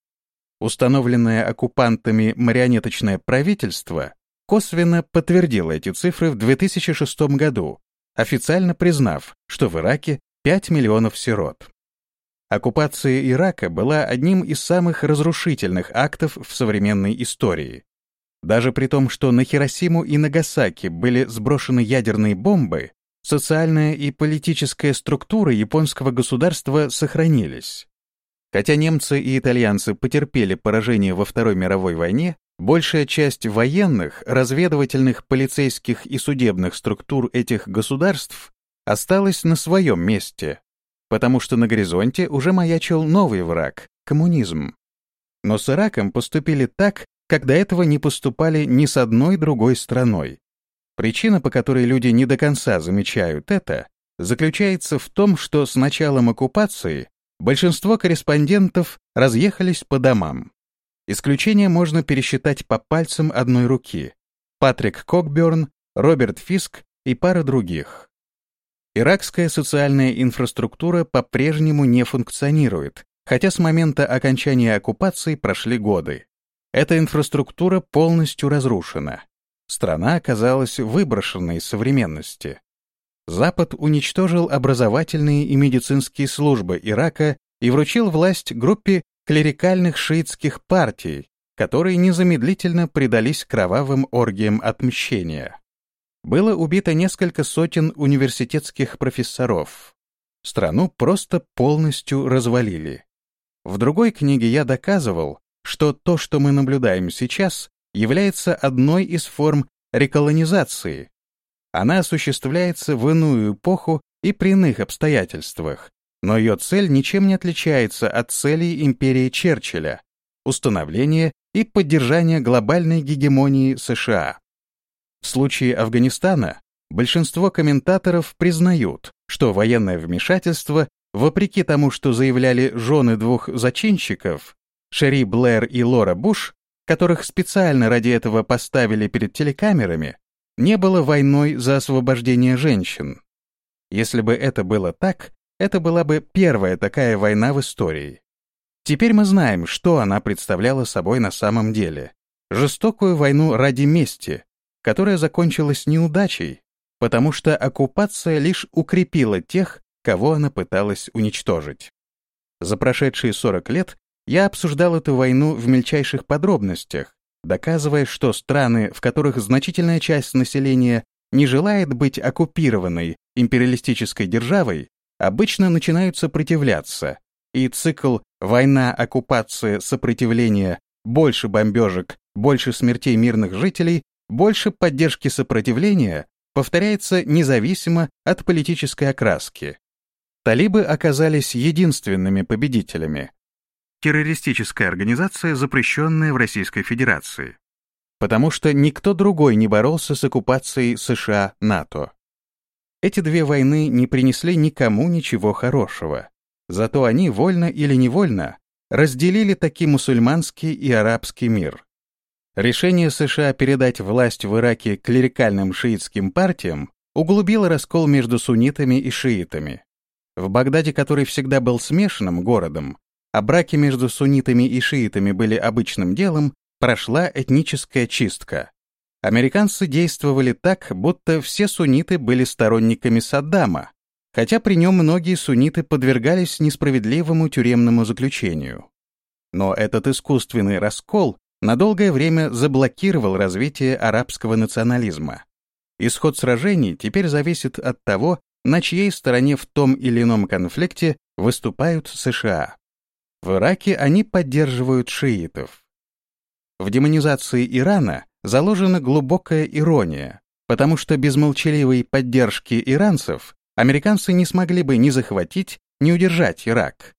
Установленное оккупантами марионеточное правительство косвенно подтвердило эти цифры в 2006 году, официально признав, что в Ираке 5 миллионов сирот. Оккупация Ирака была одним из самых разрушительных актов в современной истории. Даже при том, что на Хиросиму и Нагасаки были сброшены ядерные бомбы, социальная и политическая структура японского государства сохранились. Хотя немцы и итальянцы потерпели поражение во Второй мировой войне, большая часть военных, разведывательных, полицейских и судебных структур этих государств осталась на своем месте, потому что на горизонте уже маячил новый враг — коммунизм. Но с Ираком поступили так, как до этого не поступали ни с одной другой страной. Причина, по которой люди не до конца замечают это, заключается в том, что с началом оккупации большинство корреспондентов разъехались по домам. Исключения можно пересчитать по пальцам одной руки. Патрик Кокберн, Роберт Фиск и пара других. Иракская социальная инфраструктура по-прежнему не функционирует, хотя с момента окончания оккупации прошли годы. Эта инфраструктура полностью разрушена. Страна оказалась выброшенной из современности. Запад уничтожил образовательные и медицинские службы Ирака и вручил власть группе клерикальных шиитских партий, которые незамедлительно предались кровавым оргиям отмщения было убито несколько сотен университетских профессоров. Страну просто полностью развалили. В другой книге я доказывал, что то, что мы наблюдаем сейчас, является одной из форм реколонизации. Она осуществляется в иную эпоху и при иных обстоятельствах, но ее цель ничем не отличается от целей империи Черчилля — установление и поддержание глобальной гегемонии США. В случае Афганистана большинство комментаторов признают, что военное вмешательство, вопреки тому, что заявляли жены двух зачинщиков, Шери Блэр и Лора Буш, которых специально ради этого поставили перед телекамерами, не было войной за освобождение женщин. Если бы это было так, это была бы первая такая война в истории. Теперь мы знаем, что она представляла собой на самом деле. Жестокую войну ради мести, которая закончилась неудачей, потому что оккупация лишь укрепила тех, кого она пыталась уничтожить. За прошедшие 40 лет я обсуждал эту войну в мельчайших подробностях, доказывая, что страны, в которых значительная часть населения не желает быть оккупированной империалистической державой, обычно начинают сопротивляться, и цикл «война, оккупация, сопротивление», больше бомбежек, больше смертей мирных жителей, больше поддержки сопротивления повторяется независимо от политической окраски. Талибы оказались единственными победителями. Террористическая организация, запрещенная в Российской Федерации. Потому что никто другой не боролся с оккупацией США-НАТО. Эти две войны не принесли никому ничего хорошего. Зато они, вольно или невольно, разделили таки мусульманский и арабский мир. Решение США передать власть в Ираке клерикальным шиитским партиям углубило раскол между суннитами и шиитами. В Багдаде, который всегда был смешанным городом, а браки между суннитами и шиитами были обычным делом, прошла этническая чистка. Американцы действовали так, будто все сунниты были сторонниками Саддама, хотя при нем многие сунниты подвергались несправедливому тюремному заключению. Но этот искусственный раскол на долгое время заблокировал развитие арабского национализма. Исход сражений теперь зависит от того, на чьей стороне в том или ином конфликте выступают США. В Ираке они поддерживают шиитов. В демонизации Ирана заложена глубокая ирония, потому что без молчаливой поддержки иранцев американцы не смогли бы ни захватить, ни удержать Ирак.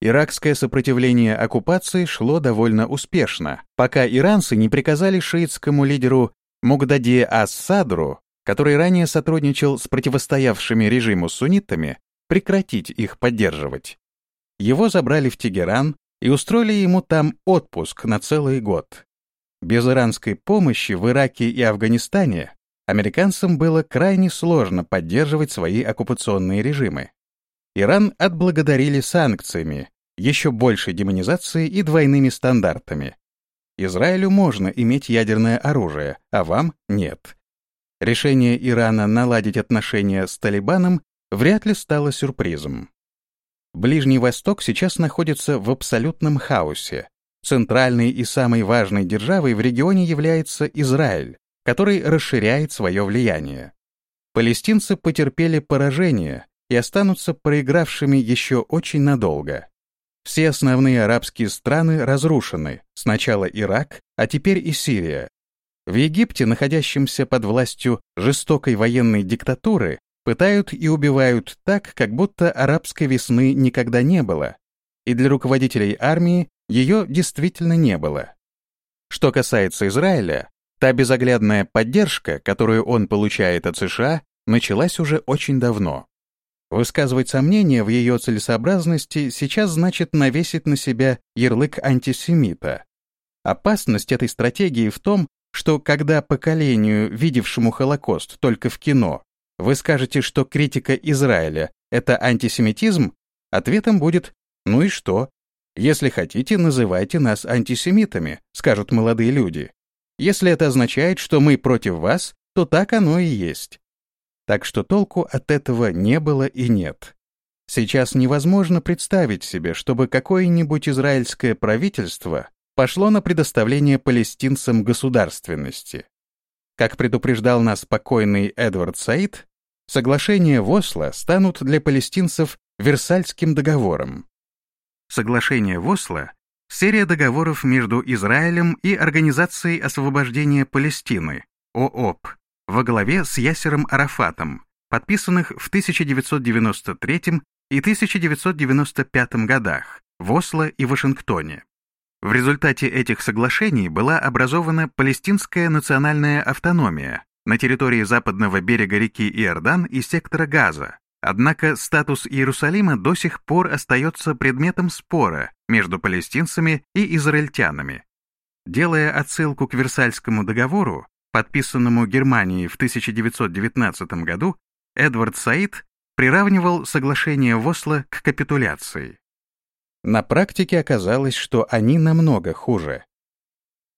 Иракское сопротивление оккупации шло довольно успешно, пока иранцы не приказали шиитскому лидеру Мугдаде ас-Садру, который ранее сотрудничал с противостоявшими режиму суннитами, прекратить их поддерживать. Его забрали в Тегеран и устроили ему там отпуск на целый год. Без иранской помощи в Ираке и Афганистане американцам было крайне сложно поддерживать свои оккупационные режимы. Иран отблагодарили санкциями, еще большей демонизацией и двойными стандартами. Израилю можно иметь ядерное оружие, а вам нет. Решение Ирана наладить отношения с Талибаном вряд ли стало сюрпризом. Ближний Восток сейчас находится в абсолютном хаосе. Центральной и самой важной державой в регионе является Израиль, который расширяет свое влияние. Палестинцы потерпели поражение и останутся проигравшими еще очень надолго. Все основные арабские страны разрушены, сначала Ирак, а теперь и Сирия. В Египте, находящемся под властью жестокой военной диктатуры, пытают и убивают так, как будто арабской весны никогда не было, и для руководителей армии ее действительно не было. Что касается Израиля, та безоглядная поддержка, которую он получает от США, началась уже очень давно. Высказывать сомнения в ее целесообразности сейчас значит навесить на себя ярлык антисемита. Опасность этой стратегии в том, что когда поколению, видевшему Холокост только в кино, вы скажете, что критика Израиля — это антисемитизм, ответом будет «ну и что?» «Если хотите, называйте нас антисемитами», — скажут молодые люди. «Если это означает, что мы против вас, то так оно и есть». Так что толку от этого не было и нет. Сейчас невозможно представить себе, чтобы какое-нибудь израильское правительство пошло на предоставление палестинцам государственности. Как предупреждал нас покойный Эдвард Саид, соглашения в Осло станут для палестинцев Версальским договором. Соглашение в Осло — серия договоров между Израилем и Организацией освобождения Палестины, ООП, во главе с Ясером Арафатом, подписанных в 1993 и 1995 годах в Осло и Вашингтоне. В результате этих соглашений была образована Палестинская национальная автономия на территории западного берега реки Иордан и сектора Газа. Однако статус Иерусалима до сих пор остается предметом спора между палестинцами и израильтянами. Делая отсылку к Версальскому договору, подписанному Германией в 1919 году, Эдвард Саид приравнивал соглашение в к капитуляции. На практике оказалось, что они намного хуже.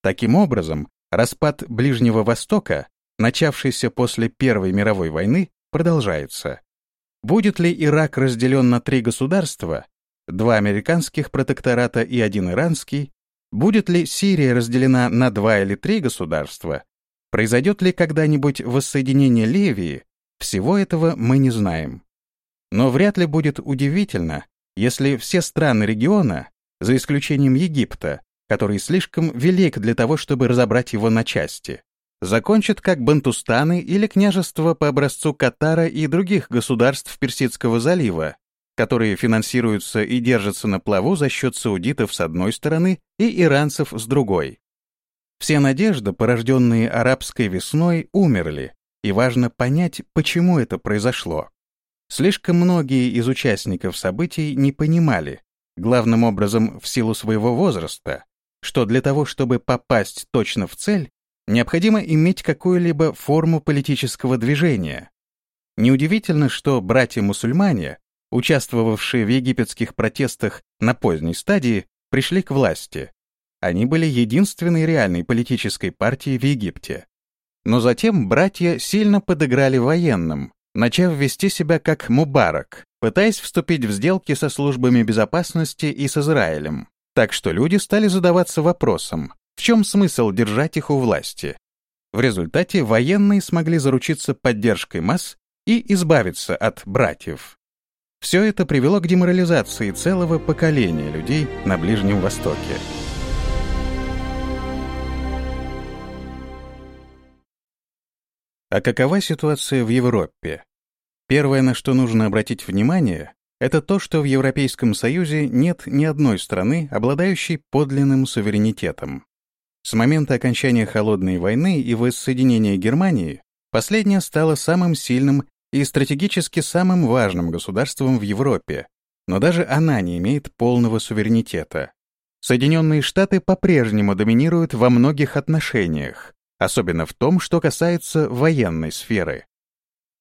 Таким образом, распад Ближнего Востока, начавшийся после Первой мировой войны, продолжается. Будет ли Ирак разделен на три государства, два американских протектората и один иранский, будет ли Сирия разделена на два или три государства, Произойдет ли когда-нибудь воссоединение Ливии, всего этого мы не знаем. Но вряд ли будет удивительно, если все страны региона, за исключением Египта, который слишком велик для того, чтобы разобрать его на части, закончат как Бантустаны или княжество по образцу Катара и других государств Персидского залива, которые финансируются и держатся на плаву за счет саудитов с одной стороны и иранцев с другой. Все надежды, порожденные арабской весной, умерли, и важно понять, почему это произошло. Слишком многие из участников событий не понимали, главным образом в силу своего возраста, что для того, чтобы попасть точно в цель, необходимо иметь какую-либо форму политического движения. Неудивительно, что братья-мусульмане участвовавшие в египетских протестах на поздней стадии, пришли к власти. Они были единственной реальной политической партией в Египте. Но затем братья сильно подыграли военным, начав вести себя как Мубарак, пытаясь вступить в сделки со службами безопасности и с Израилем. Так что люди стали задаваться вопросом, в чем смысл держать их у власти. В результате военные смогли заручиться поддержкой масс и избавиться от братьев. Все это привело к деморализации целого поколения людей на Ближнем Востоке. А какова ситуация в Европе? Первое, на что нужно обратить внимание, это то, что в Европейском Союзе нет ни одной страны, обладающей подлинным суверенитетом. С момента окончания Холодной войны и воссоединения Германии последняя стала самым сильным и стратегически самым важным государством в Европе, но даже она не имеет полного суверенитета. Соединенные Штаты по-прежнему доминируют во многих отношениях, особенно в том, что касается военной сферы.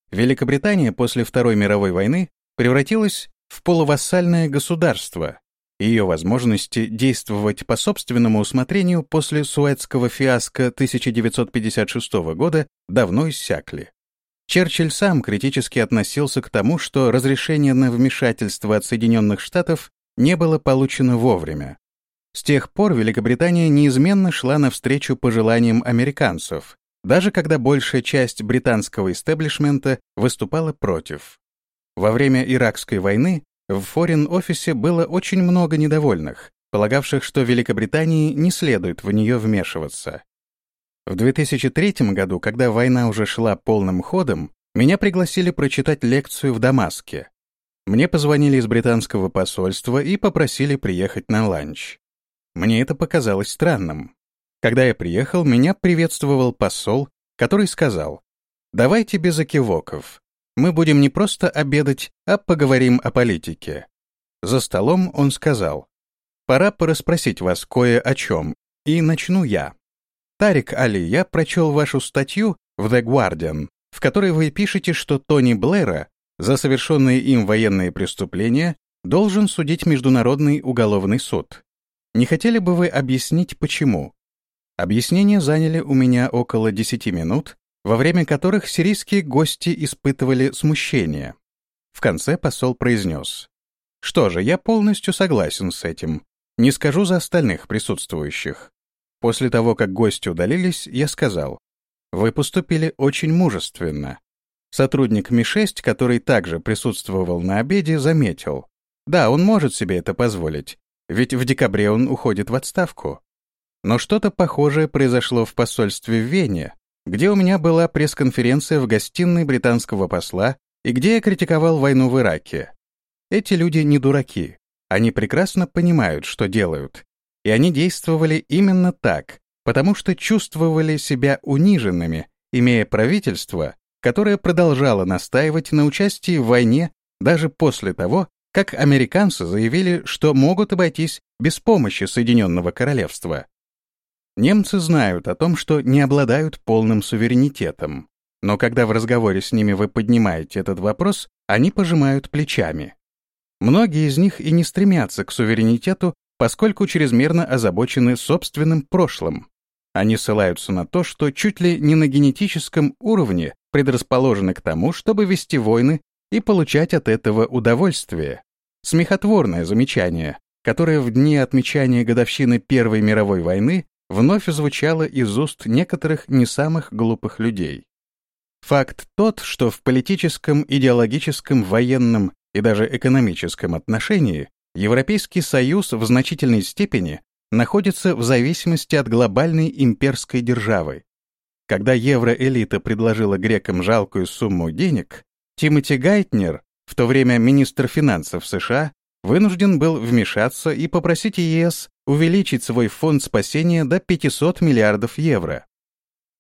Великобритания после Второй мировой войны превратилась в полувассальное государство. Ее возможности действовать по собственному усмотрению после Суэцкого фиаско 1956 года давно иссякли. Черчилль сам критически относился к тому, что разрешение на вмешательство от Соединенных Штатов не было получено вовремя. С тех пор Великобритания неизменно шла навстречу пожеланиям американцев, даже когда большая часть британского истеблишмента выступала против. Во время Иракской войны в форин-офисе было очень много недовольных, полагавших, что Великобритании не следует в нее вмешиваться. В 2003 году, когда война уже шла полным ходом, меня пригласили прочитать лекцию в Дамаске. Мне позвонили из британского посольства и попросили приехать на ланч. Мне это показалось странным. Когда я приехал, меня приветствовал посол, который сказал, «Давайте без окивоков. Мы будем не просто обедать, а поговорим о политике». За столом он сказал, «Пора порасспросить вас кое о чем, и начну я». Тарик Али, я прочел вашу статью в The Guardian, в которой вы пишете, что Тони Блэра за совершенные им военные преступления должен судить Международный уголовный суд. Не хотели бы вы объяснить, почему? Объяснения заняли у меня около 10 минут, во время которых сирийские гости испытывали смущение. В конце посол произнес. Что же, я полностью согласен с этим. Не скажу за остальных присутствующих. После того, как гости удалились, я сказал, «Вы поступили очень мужественно». Сотрудник Ми-6, который также присутствовал на обеде, заметил, «Да, он может себе это позволить, ведь в декабре он уходит в отставку». Но что-то похожее произошло в посольстве в Вене, где у меня была пресс-конференция в гостиной британского посла и где я критиковал войну в Ираке. Эти люди не дураки. Они прекрасно понимают, что делают, и они действовали именно так, потому что чувствовали себя униженными, имея правительство, которое продолжало настаивать на участии в войне даже после того, как американцы заявили, что могут обойтись без помощи Соединенного Королевства. Немцы знают о том, что не обладают полным суверенитетом, но когда в разговоре с ними вы поднимаете этот вопрос, они пожимают плечами. Многие из них и не стремятся к суверенитету поскольку чрезмерно озабочены собственным прошлым. Они ссылаются на то, что чуть ли не на генетическом уровне предрасположены к тому, чтобы вести войны и получать от этого удовольствие. Смехотворное замечание, которое в дни отмечания годовщины Первой мировой войны вновь звучало из уст некоторых не самых глупых людей. Факт тот, что в политическом, идеологическом, военном и даже экономическом отношении Европейский Союз в значительной степени находится в зависимости от глобальной имперской державы. Когда евроэлита предложила грекам жалкую сумму денег, Тимоти Гайтнер, в то время министр финансов США, вынужден был вмешаться и попросить ЕС увеличить свой фонд спасения до 500 миллиардов евро.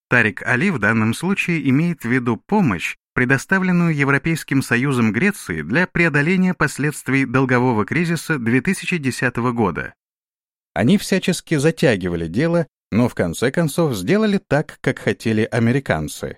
Тарик Али в данном случае имеет в виду помощь, предоставленную Европейским Союзом Греции для преодоления последствий долгового кризиса 2010 года. Они всячески затягивали дело, но в конце концов сделали так, как хотели американцы.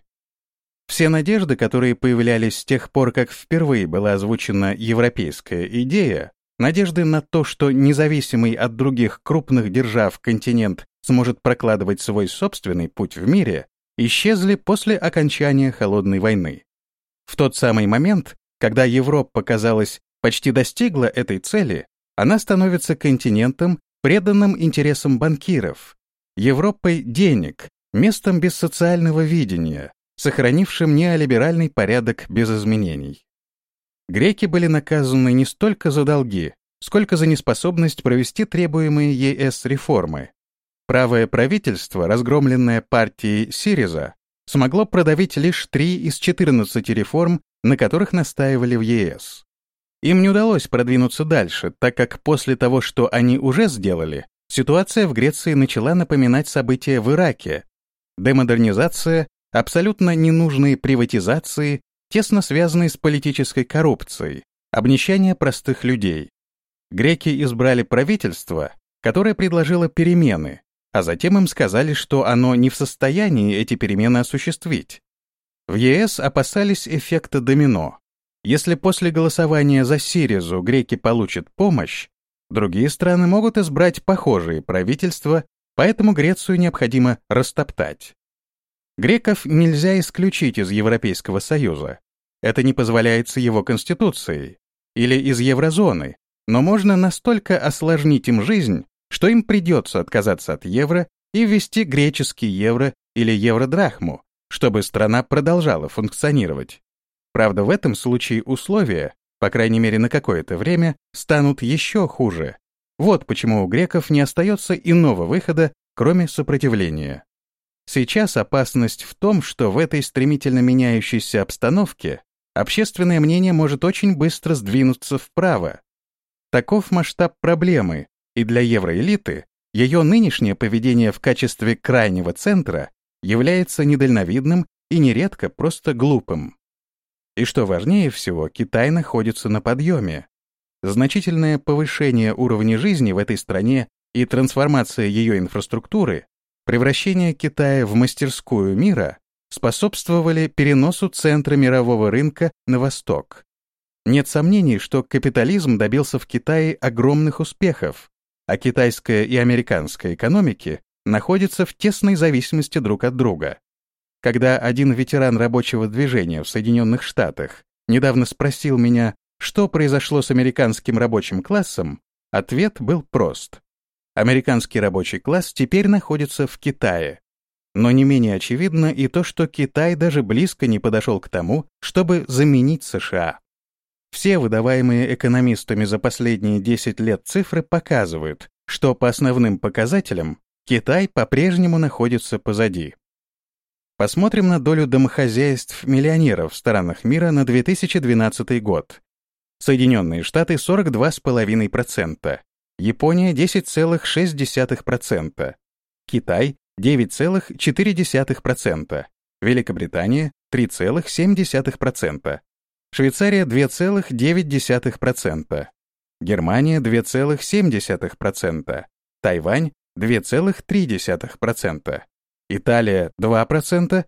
Все надежды, которые появлялись с тех пор, как впервые была озвучена европейская идея, надежды на то, что независимый от других крупных держав континент сможет прокладывать свой собственный путь в мире, исчезли после окончания Холодной войны. В тот самый момент, когда Европа, казалось, почти достигла этой цели, она становится континентом, преданным интересам банкиров, Европой денег, местом без социального видения, сохранившим неолиберальный порядок без изменений. Греки были наказаны не столько за долги, сколько за неспособность провести требуемые ЕС реформы. Правое правительство, разгромленное партией Сириза, смогло продавить лишь три из 14 реформ, на которых настаивали в ЕС. Им не удалось продвинуться дальше, так как после того, что они уже сделали, ситуация в Греции начала напоминать события в Ираке. Демодернизация абсолютно ненужные приватизации, тесно связанные с политической коррупцией, обнищание простых людей. Греки избрали правительство, которое предложило перемены, а затем им сказали, что оно не в состоянии эти перемены осуществить. В ЕС опасались эффекта домино. Если после голосования за Сиризу греки получат помощь, другие страны могут избрать похожие правительства, поэтому Грецию необходимо растоптать. Греков нельзя исключить из Европейского Союза. Это не позволяется его конституцией. Или из еврозоны. Но можно настолько осложнить им жизнь, что им придется отказаться от евро и ввести греческий евро или евродрахму, чтобы страна продолжала функционировать. Правда, в этом случае условия, по крайней мере на какое-то время, станут еще хуже. Вот почему у греков не остается иного выхода, кроме сопротивления. Сейчас опасность в том, что в этой стремительно меняющейся обстановке общественное мнение может очень быстро сдвинуться вправо. Таков масштаб проблемы, и для евроэлиты ее нынешнее поведение в качестве крайнего центра является недальновидным и нередко просто глупым. И что важнее всего, Китай находится на подъеме. Значительное повышение уровня жизни в этой стране и трансформация ее инфраструктуры Превращение Китая в мастерскую мира способствовали переносу центра мирового рынка на восток. Нет сомнений, что капитализм добился в Китае огромных успехов, а китайская и американская экономики находятся в тесной зависимости друг от друга. Когда один ветеран рабочего движения в Соединенных Штатах недавно спросил меня, что произошло с американским рабочим классом, ответ был прост. Американский рабочий класс теперь находится в Китае. Но не менее очевидно и то, что Китай даже близко не подошел к тому, чтобы заменить США. Все выдаваемые экономистами за последние 10 лет цифры показывают, что по основным показателям Китай по-прежнему находится позади. Посмотрим на долю домохозяйств миллионеров в странах мира на 2012 год. Соединенные Штаты 42,5%, Япония 10,6%, Китай 9,4%, Великобритания 3,7%, Швейцария 2,9%, Германия 2,7%, Тайвань 2,3%, Италия 2%,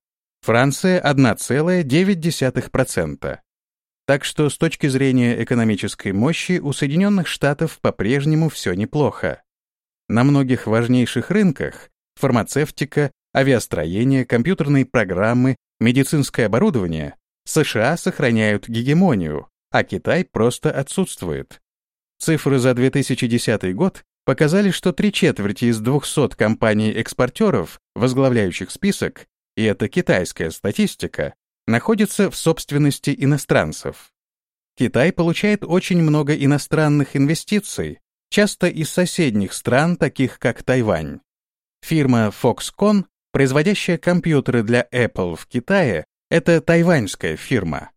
Франция 1,9%. Так что с точки зрения экономической мощи у Соединенных Штатов по-прежнему все неплохо. На многих важнейших рынках — фармацевтика, авиастроение, компьютерные программы, медицинское оборудование — США сохраняют гегемонию, а Китай просто отсутствует. Цифры за 2010 год показали, что три четверти из 200 компаний-экспортеров, возглавляющих список, и это китайская статистика, находятся в собственности иностранцев. Китай получает очень много иностранных инвестиций, часто из соседних стран, таких как Тайвань. Фирма Foxconn, производящая компьютеры для Apple в Китае, это тайваньская фирма.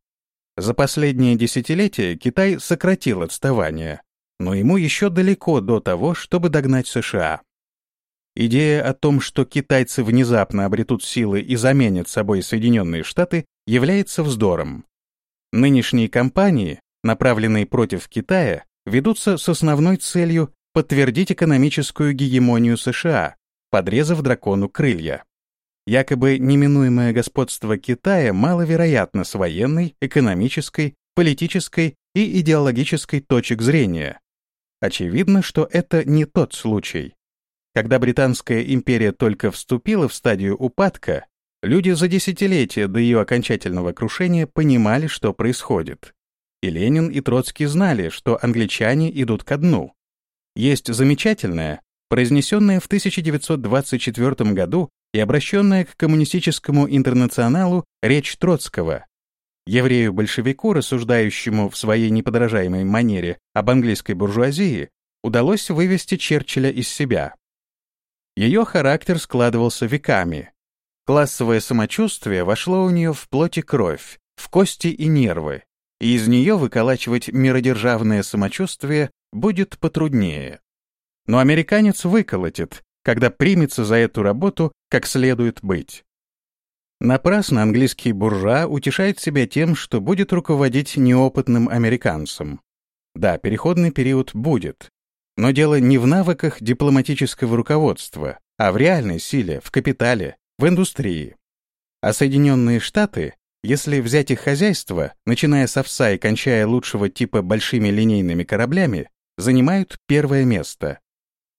За последние десятилетия Китай сократил отставание, но ему еще далеко до того, чтобы догнать США. Идея о том, что китайцы внезапно обретут силы и заменят собой Соединенные Штаты, является вздором. Нынешние кампании, направленные против Китая, ведутся с основной целью подтвердить экономическую гегемонию США, подрезав дракону крылья. Якобы неминуемое господство Китая маловероятно с военной, экономической, политической и идеологической точек зрения. Очевидно, что это не тот случай. Когда Британская империя только вступила в стадию упадка, люди за десятилетия до ее окончательного крушения понимали, что происходит. И Ленин, и Троцкий знали, что англичане идут ко дну. Есть замечательная, произнесенная в 1924 году и обращенная к коммунистическому интернационалу речь Троцкого. Еврею-большевику, рассуждающему в своей неподражаемой манере об английской буржуазии, удалось вывести Черчилля из себя. Ее характер складывался веками. Классовое самочувствие вошло у нее в плоть и кровь, в кости и нервы, и из нее выколачивать миродержавное самочувствие будет потруднее. Но американец выколотит, когда примется за эту работу, как следует быть. Напрасно английский буржуа утешает себя тем, что будет руководить неопытным американцем. Да, переходный период будет, но дело не в навыках дипломатического руководства, а в реальной силе, в капитале, в индустрии. А Соединенные Штаты, если взять их хозяйство, начиная с овса и кончая лучшего типа большими линейными кораблями, занимают первое место.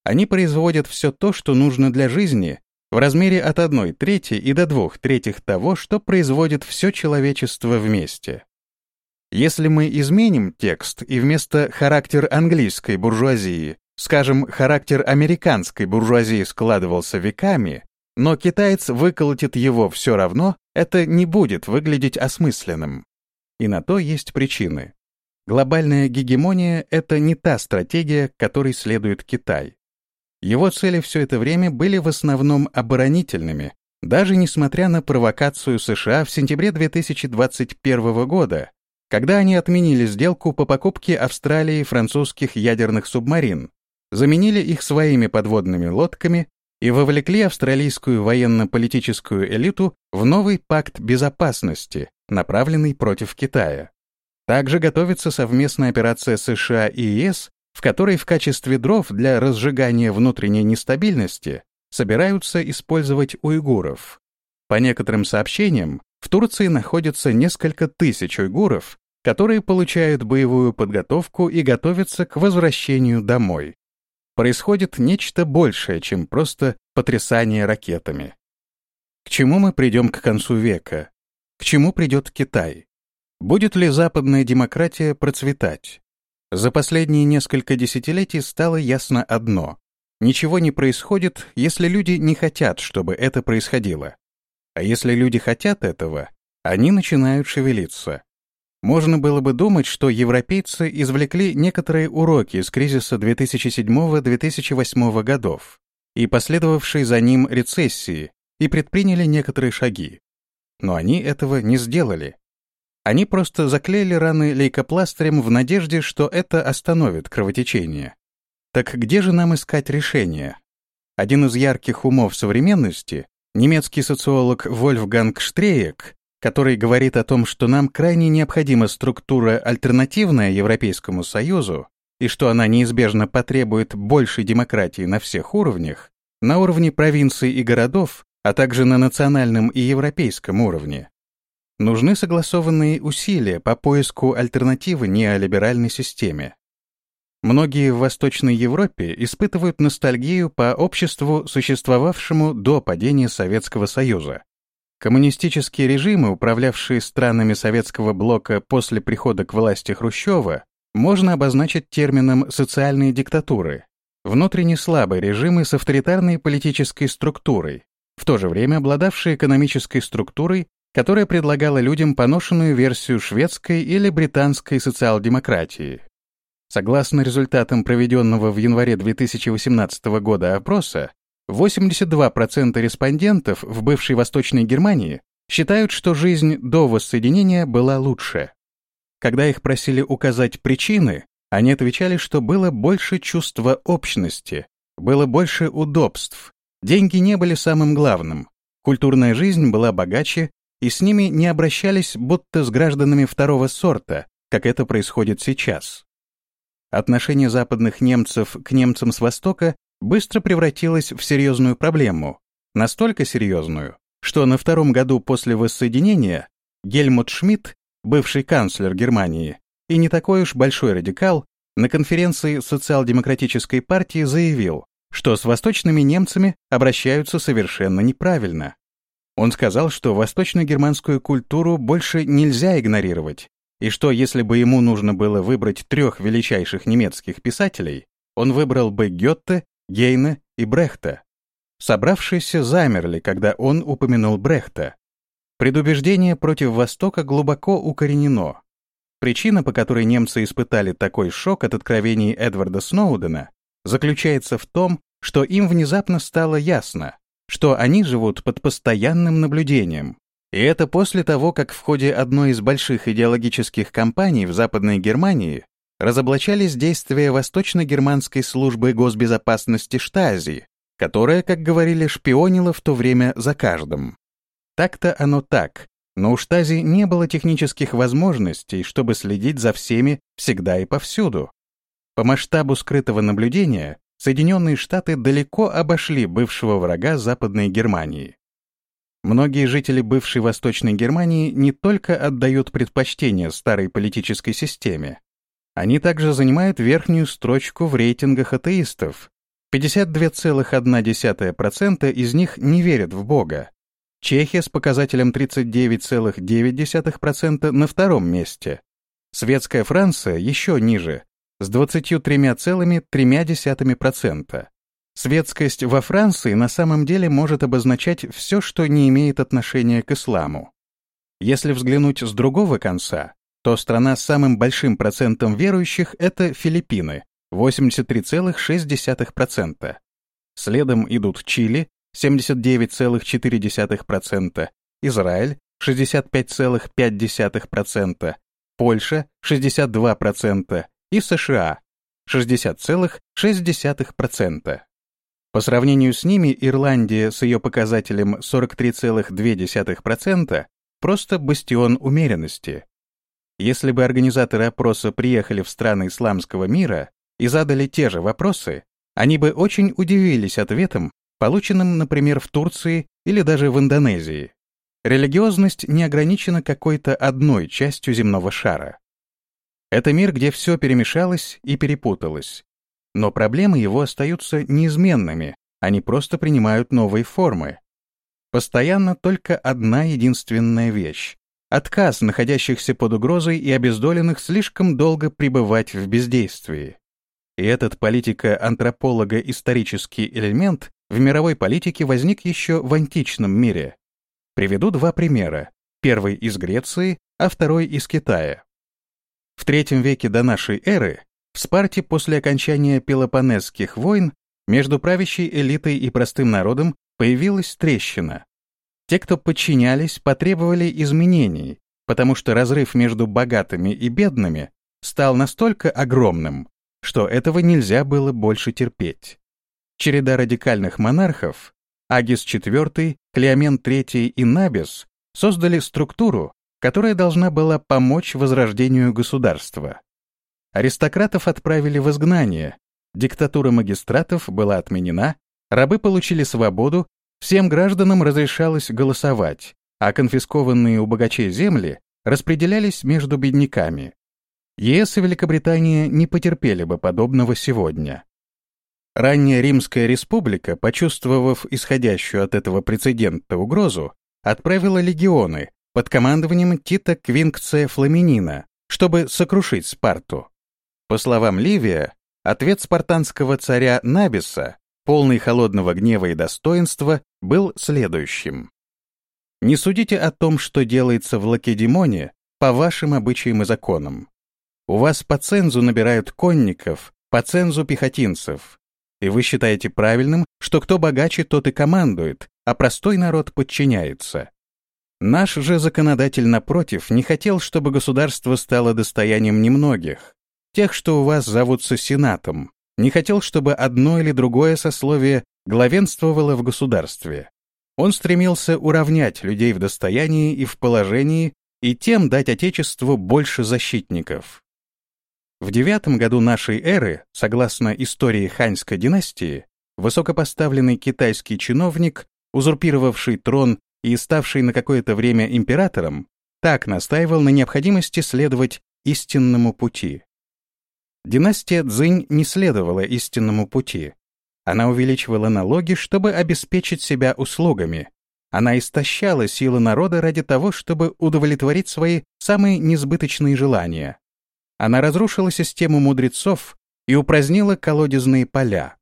Они производят все то, что нужно для жизни, в размере от одной трети и до двух третьих того, что производит все человечество вместе. Если мы изменим текст и вместо «характер английской буржуазии» скажем, характер американской буржуазии складывался веками, но китаец выколотит его все равно, это не будет выглядеть осмысленным. И на то есть причины. Глобальная гегемония — это не та стратегия, которой следует Китай. Его цели все это время были в основном оборонительными, даже несмотря на провокацию США в сентябре 2021 года, когда они отменили сделку по покупке Австралии французских ядерных субмарин, заменили их своими подводными лодками и вовлекли австралийскую военно-политическую элиту в новый пакт безопасности, направленный против Китая. Также готовится совместная операция США и ЕС, в которой в качестве дров для разжигания внутренней нестабильности собираются использовать уйгуров. По некоторым сообщениям, в Турции находится несколько тысяч уйгуров, которые получают боевую подготовку и готовятся к возвращению домой. Происходит нечто большее, чем просто потрясание ракетами. К чему мы придем к концу века? К чему придет Китай? Будет ли западная демократия процветать? За последние несколько десятилетий стало ясно одно. Ничего не происходит, если люди не хотят, чтобы это происходило. А если люди хотят этого, они начинают шевелиться. Можно было бы думать, что европейцы извлекли некоторые уроки из кризиса 2007-2008 годов и последовавшей за ним рецессии и предприняли некоторые шаги. Но они этого не сделали. Они просто заклеили раны лейкопластырем в надежде, что это остановит кровотечение. Так где же нам искать решение? Один из ярких умов современности Немецкий социолог Вольфганг Штреек, который говорит о том, что нам крайне необходима структура альтернативная Европейскому Союзу и что она неизбежно потребует большей демократии на всех уровнях, на уровне провинций и городов, а также на национальном и европейском уровне. Нужны согласованные усилия по поиску альтернативы неолиберальной системе. Многие в Восточной Европе испытывают ностальгию по обществу, существовавшему до падения Советского Союза. Коммунистические режимы, управлявшие странами советского блока после прихода к власти Хрущева, можно обозначить термином «социальные диктатуры». внутренне слабые режимы с авторитарной политической структурой, в то же время обладавшие экономической структурой, которая предлагала людям поношенную версию шведской или британской социал-демократии. Согласно результатам проведенного в январе 2018 года опроса, 82% респондентов в бывшей Восточной Германии считают, что жизнь до воссоединения была лучше. Когда их просили указать причины, они отвечали, что было больше чувства общности, было больше удобств, деньги не были самым главным, культурная жизнь была богаче, и с ними не обращались будто с гражданами второго сорта, как это происходит сейчас. Отношение западных немцев к немцам с Востока быстро превратилось в серьезную проблему, настолько серьезную, что на втором году после воссоединения Гельмут Шмидт, бывший канцлер Германии и не такой уж большой радикал, на конференции социал-демократической партии заявил, что с восточными немцами обращаются совершенно неправильно. Он сказал, что восточно-германскую культуру больше нельзя игнорировать, и что если бы ему нужно было выбрать трех величайших немецких писателей, он выбрал бы Гетте, Гейна и Брехта. Собравшиеся замерли, когда он упомянул Брехта. Предубеждение против Востока глубоко укоренено. Причина, по которой немцы испытали такой шок от откровений Эдварда Сноудена, заключается в том, что им внезапно стало ясно, что они живут под постоянным наблюдением. И это после того, как в ходе одной из больших идеологических кампаний в Западной Германии разоблачались действия Восточно-германской службы госбезопасности Штази, которая, как говорили, шпионила в то время за каждым. Так-то оно так, но у Штази не было технических возможностей, чтобы следить за всеми всегда и повсюду. По масштабу скрытого наблюдения Соединенные Штаты далеко обошли бывшего врага Западной Германии. Многие жители бывшей Восточной Германии не только отдают предпочтение старой политической системе, они также занимают верхнюю строчку в рейтингах атеистов, 52,1% из них не верят в Бога. Чехия с показателем 39,9% на втором месте. Светская Франция еще ниже, с 23,3%. Светскость во Франции на самом деле может обозначать все, что не имеет отношения к исламу. Если взглянуть с другого конца, то страна с самым большим процентом верующих — это Филиппины, 83,6%. Следом идут Чили 79,4%, Израиль 65,5%, Польша 62% и США 60,6%. По сравнению с ними Ирландия с ее показателем 43,2% просто бастион умеренности. Если бы организаторы опроса приехали в страны исламского мира, и задали те же вопросы, они бы очень удивились ответом, полученным, например, в Турции или даже в Индонезии. Религиозность не ограничена какой-то одной частью земного шара. Это мир, где все перемешалось и перепуталось. Но проблемы его остаются неизменными, они просто принимают новые формы. Постоянно только одна единственная вещь — отказ находящихся под угрозой и обездоленных слишком долго пребывать в бездействии. И этот политика-антрополога-исторический элемент в мировой политике возник еще в античном мире. Приведу два примера. Первый из Греции, а второй из Китая. В III веке до нашей эры в Спарте после окончания Пелопонесских войн между правящей элитой и простым народом появилась трещина. Те, кто подчинялись, потребовали изменений, потому что разрыв между богатыми и бедными стал настолько огромным, что этого нельзя было больше терпеть. Череда радикальных монархов, Агис IV, Клеомент III и Набис, создали структуру, которая должна была помочь возрождению государства. Аристократов отправили в изгнание, диктатура магистратов была отменена, рабы получили свободу, всем гражданам разрешалось голосовать, а конфискованные у богачей земли распределялись между бедняками. ЕС и Великобритания не потерпели бы подобного сегодня. Ранняя Римская республика, почувствовав исходящую от этого прецедента угрозу, отправила легионы под командованием Тита Квинкция Фламинина, чтобы сокрушить Спарту. По словам Ливия, ответ спартанского царя Набиса, полный холодного гнева и достоинства, был следующим. «Не судите о том, что делается в Лакедемоне, по вашим обычаям и законам. У вас по цензу набирают конников, по цензу пехотинцев, и вы считаете правильным, что кто богаче, тот и командует, а простой народ подчиняется. Наш же законодатель, напротив, не хотел, чтобы государство стало достоянием немногих, тех, что у вас зовутся сенатом, не хотел, чтобы одно или другое сословие главенствовало в государстве. Он стремился уравнять людей в достоянии и в положении и тем дать Отечеству больше защитников. В девятом году нашей эры, согласно истории ханьской династии, высокопоставленный китайский чиновник, узурпировавший трон и ставший на какое-то время императором, так настаивал на необходимости следовать истинному пути. Династия Цзинь не следовала истинному пути. Она увеличивала налоги, чтобы обеспечить себя услугами. Она истощала силы народа ради того, чтобы удовлетворить свои самые несбыточные желания. Она разрушила систему мудрецов и упразднила колодезные поля.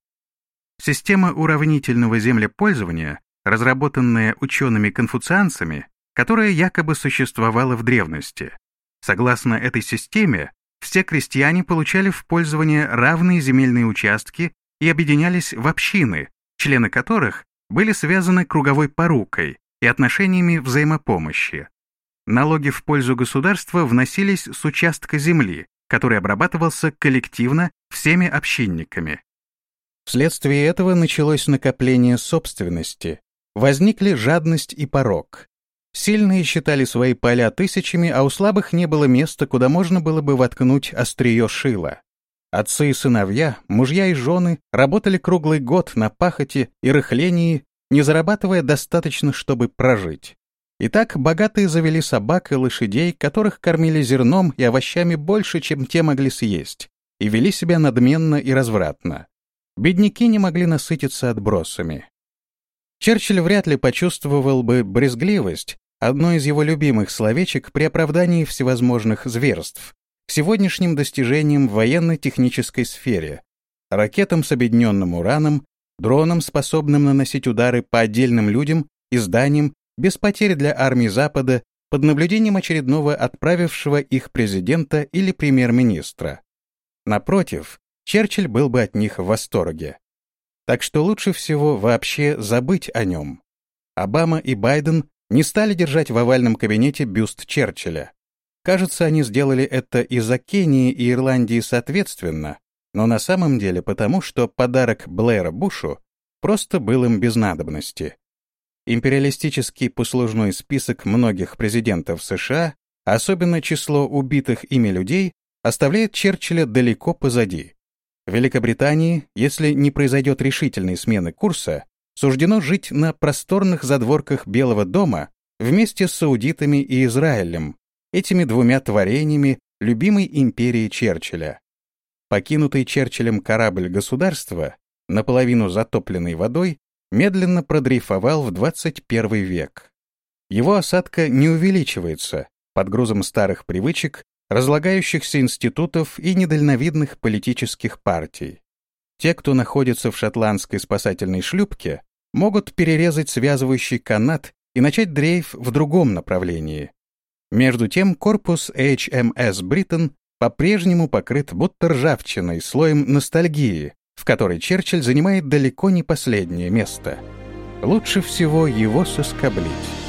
Система уравнительного землепользования, разработанная учеными-конфуцианцами, которая якобы существовала в древности. Согласно этой системе, все крестьяне получали в пользование равные земельные участки и объединялись в общины, члены которых были связаны круговой порукой и отношениями взаимопомощи. Налоги в пользу государства вносились с участка земли, который обрабатывался коллективно всеми общинниками. Вследствие этого началось накопление собственности, возникли жадность и порок. Сильные считали свои поля тысячами, а у слабых не было места, куда можно было бы воткнуть острие шила. Отцы и сыновья, мужья и жены работали круглый год на пахоте и рыхлении, не зарабатывая достаточно, чтобы прожить. Итак, богатые завели собак и лошадей, которых кормили зерном и овощами больше, чем те могли съесть, и вели себя надменно и развратно. Бедняки не могли насытиться отбросами. Черчилль вряд ли почувствовал бы брезгливость, одно из его любимых словечек при оправдании всевозможных зверств, сегодняшним достижениям в военно-технической сфере, ракетам с объединенным ураном, дронам, способным наносить удары по отдельным людям и зданиям без потерь для армии Запада под наблюдением очередного отправившего их президента или премьер-министра. Напротив, Черчилль был бы от них в восторге. Так что лучше всего вообще забыть о нем. Обама и Байден не стали держать в овальном кабинете бюст Черчилля. Кажется, они сделали это из-за Кении и Ирландии соответственно, но на самом деле потому, что подарок Блэра Бушу просто был им без надобности. Империалистический послужной список многих президентов США, особенно число убитых ими людей, оставляет Черчилля далеко позади. Великобритании, если не произойдет решительной смены курса, суждено жить на просторных задворках Белого дома вместе с саудитами и Израилем, этими двумя творениями любимой империи Черчилля. Покинутый Черчиллем корабль государства, наполовину затопленный водой, медленно продрейфовал в 21 век. Его осадка не увеличивается под грузом старых привычек, разлагающихся институтов и недальновидных политических партий. Те, кто находится в шотландской спасательной шлюпке, могут перерезать связывающий канат и начать дрейф в другом направлении. Между тем корпус HMS Britain по-прежнему покрыт будто ржавчиной слоем ностальгии, в которой Черчилль занимает далеко не последнее место. Лучше всего его соскоблить.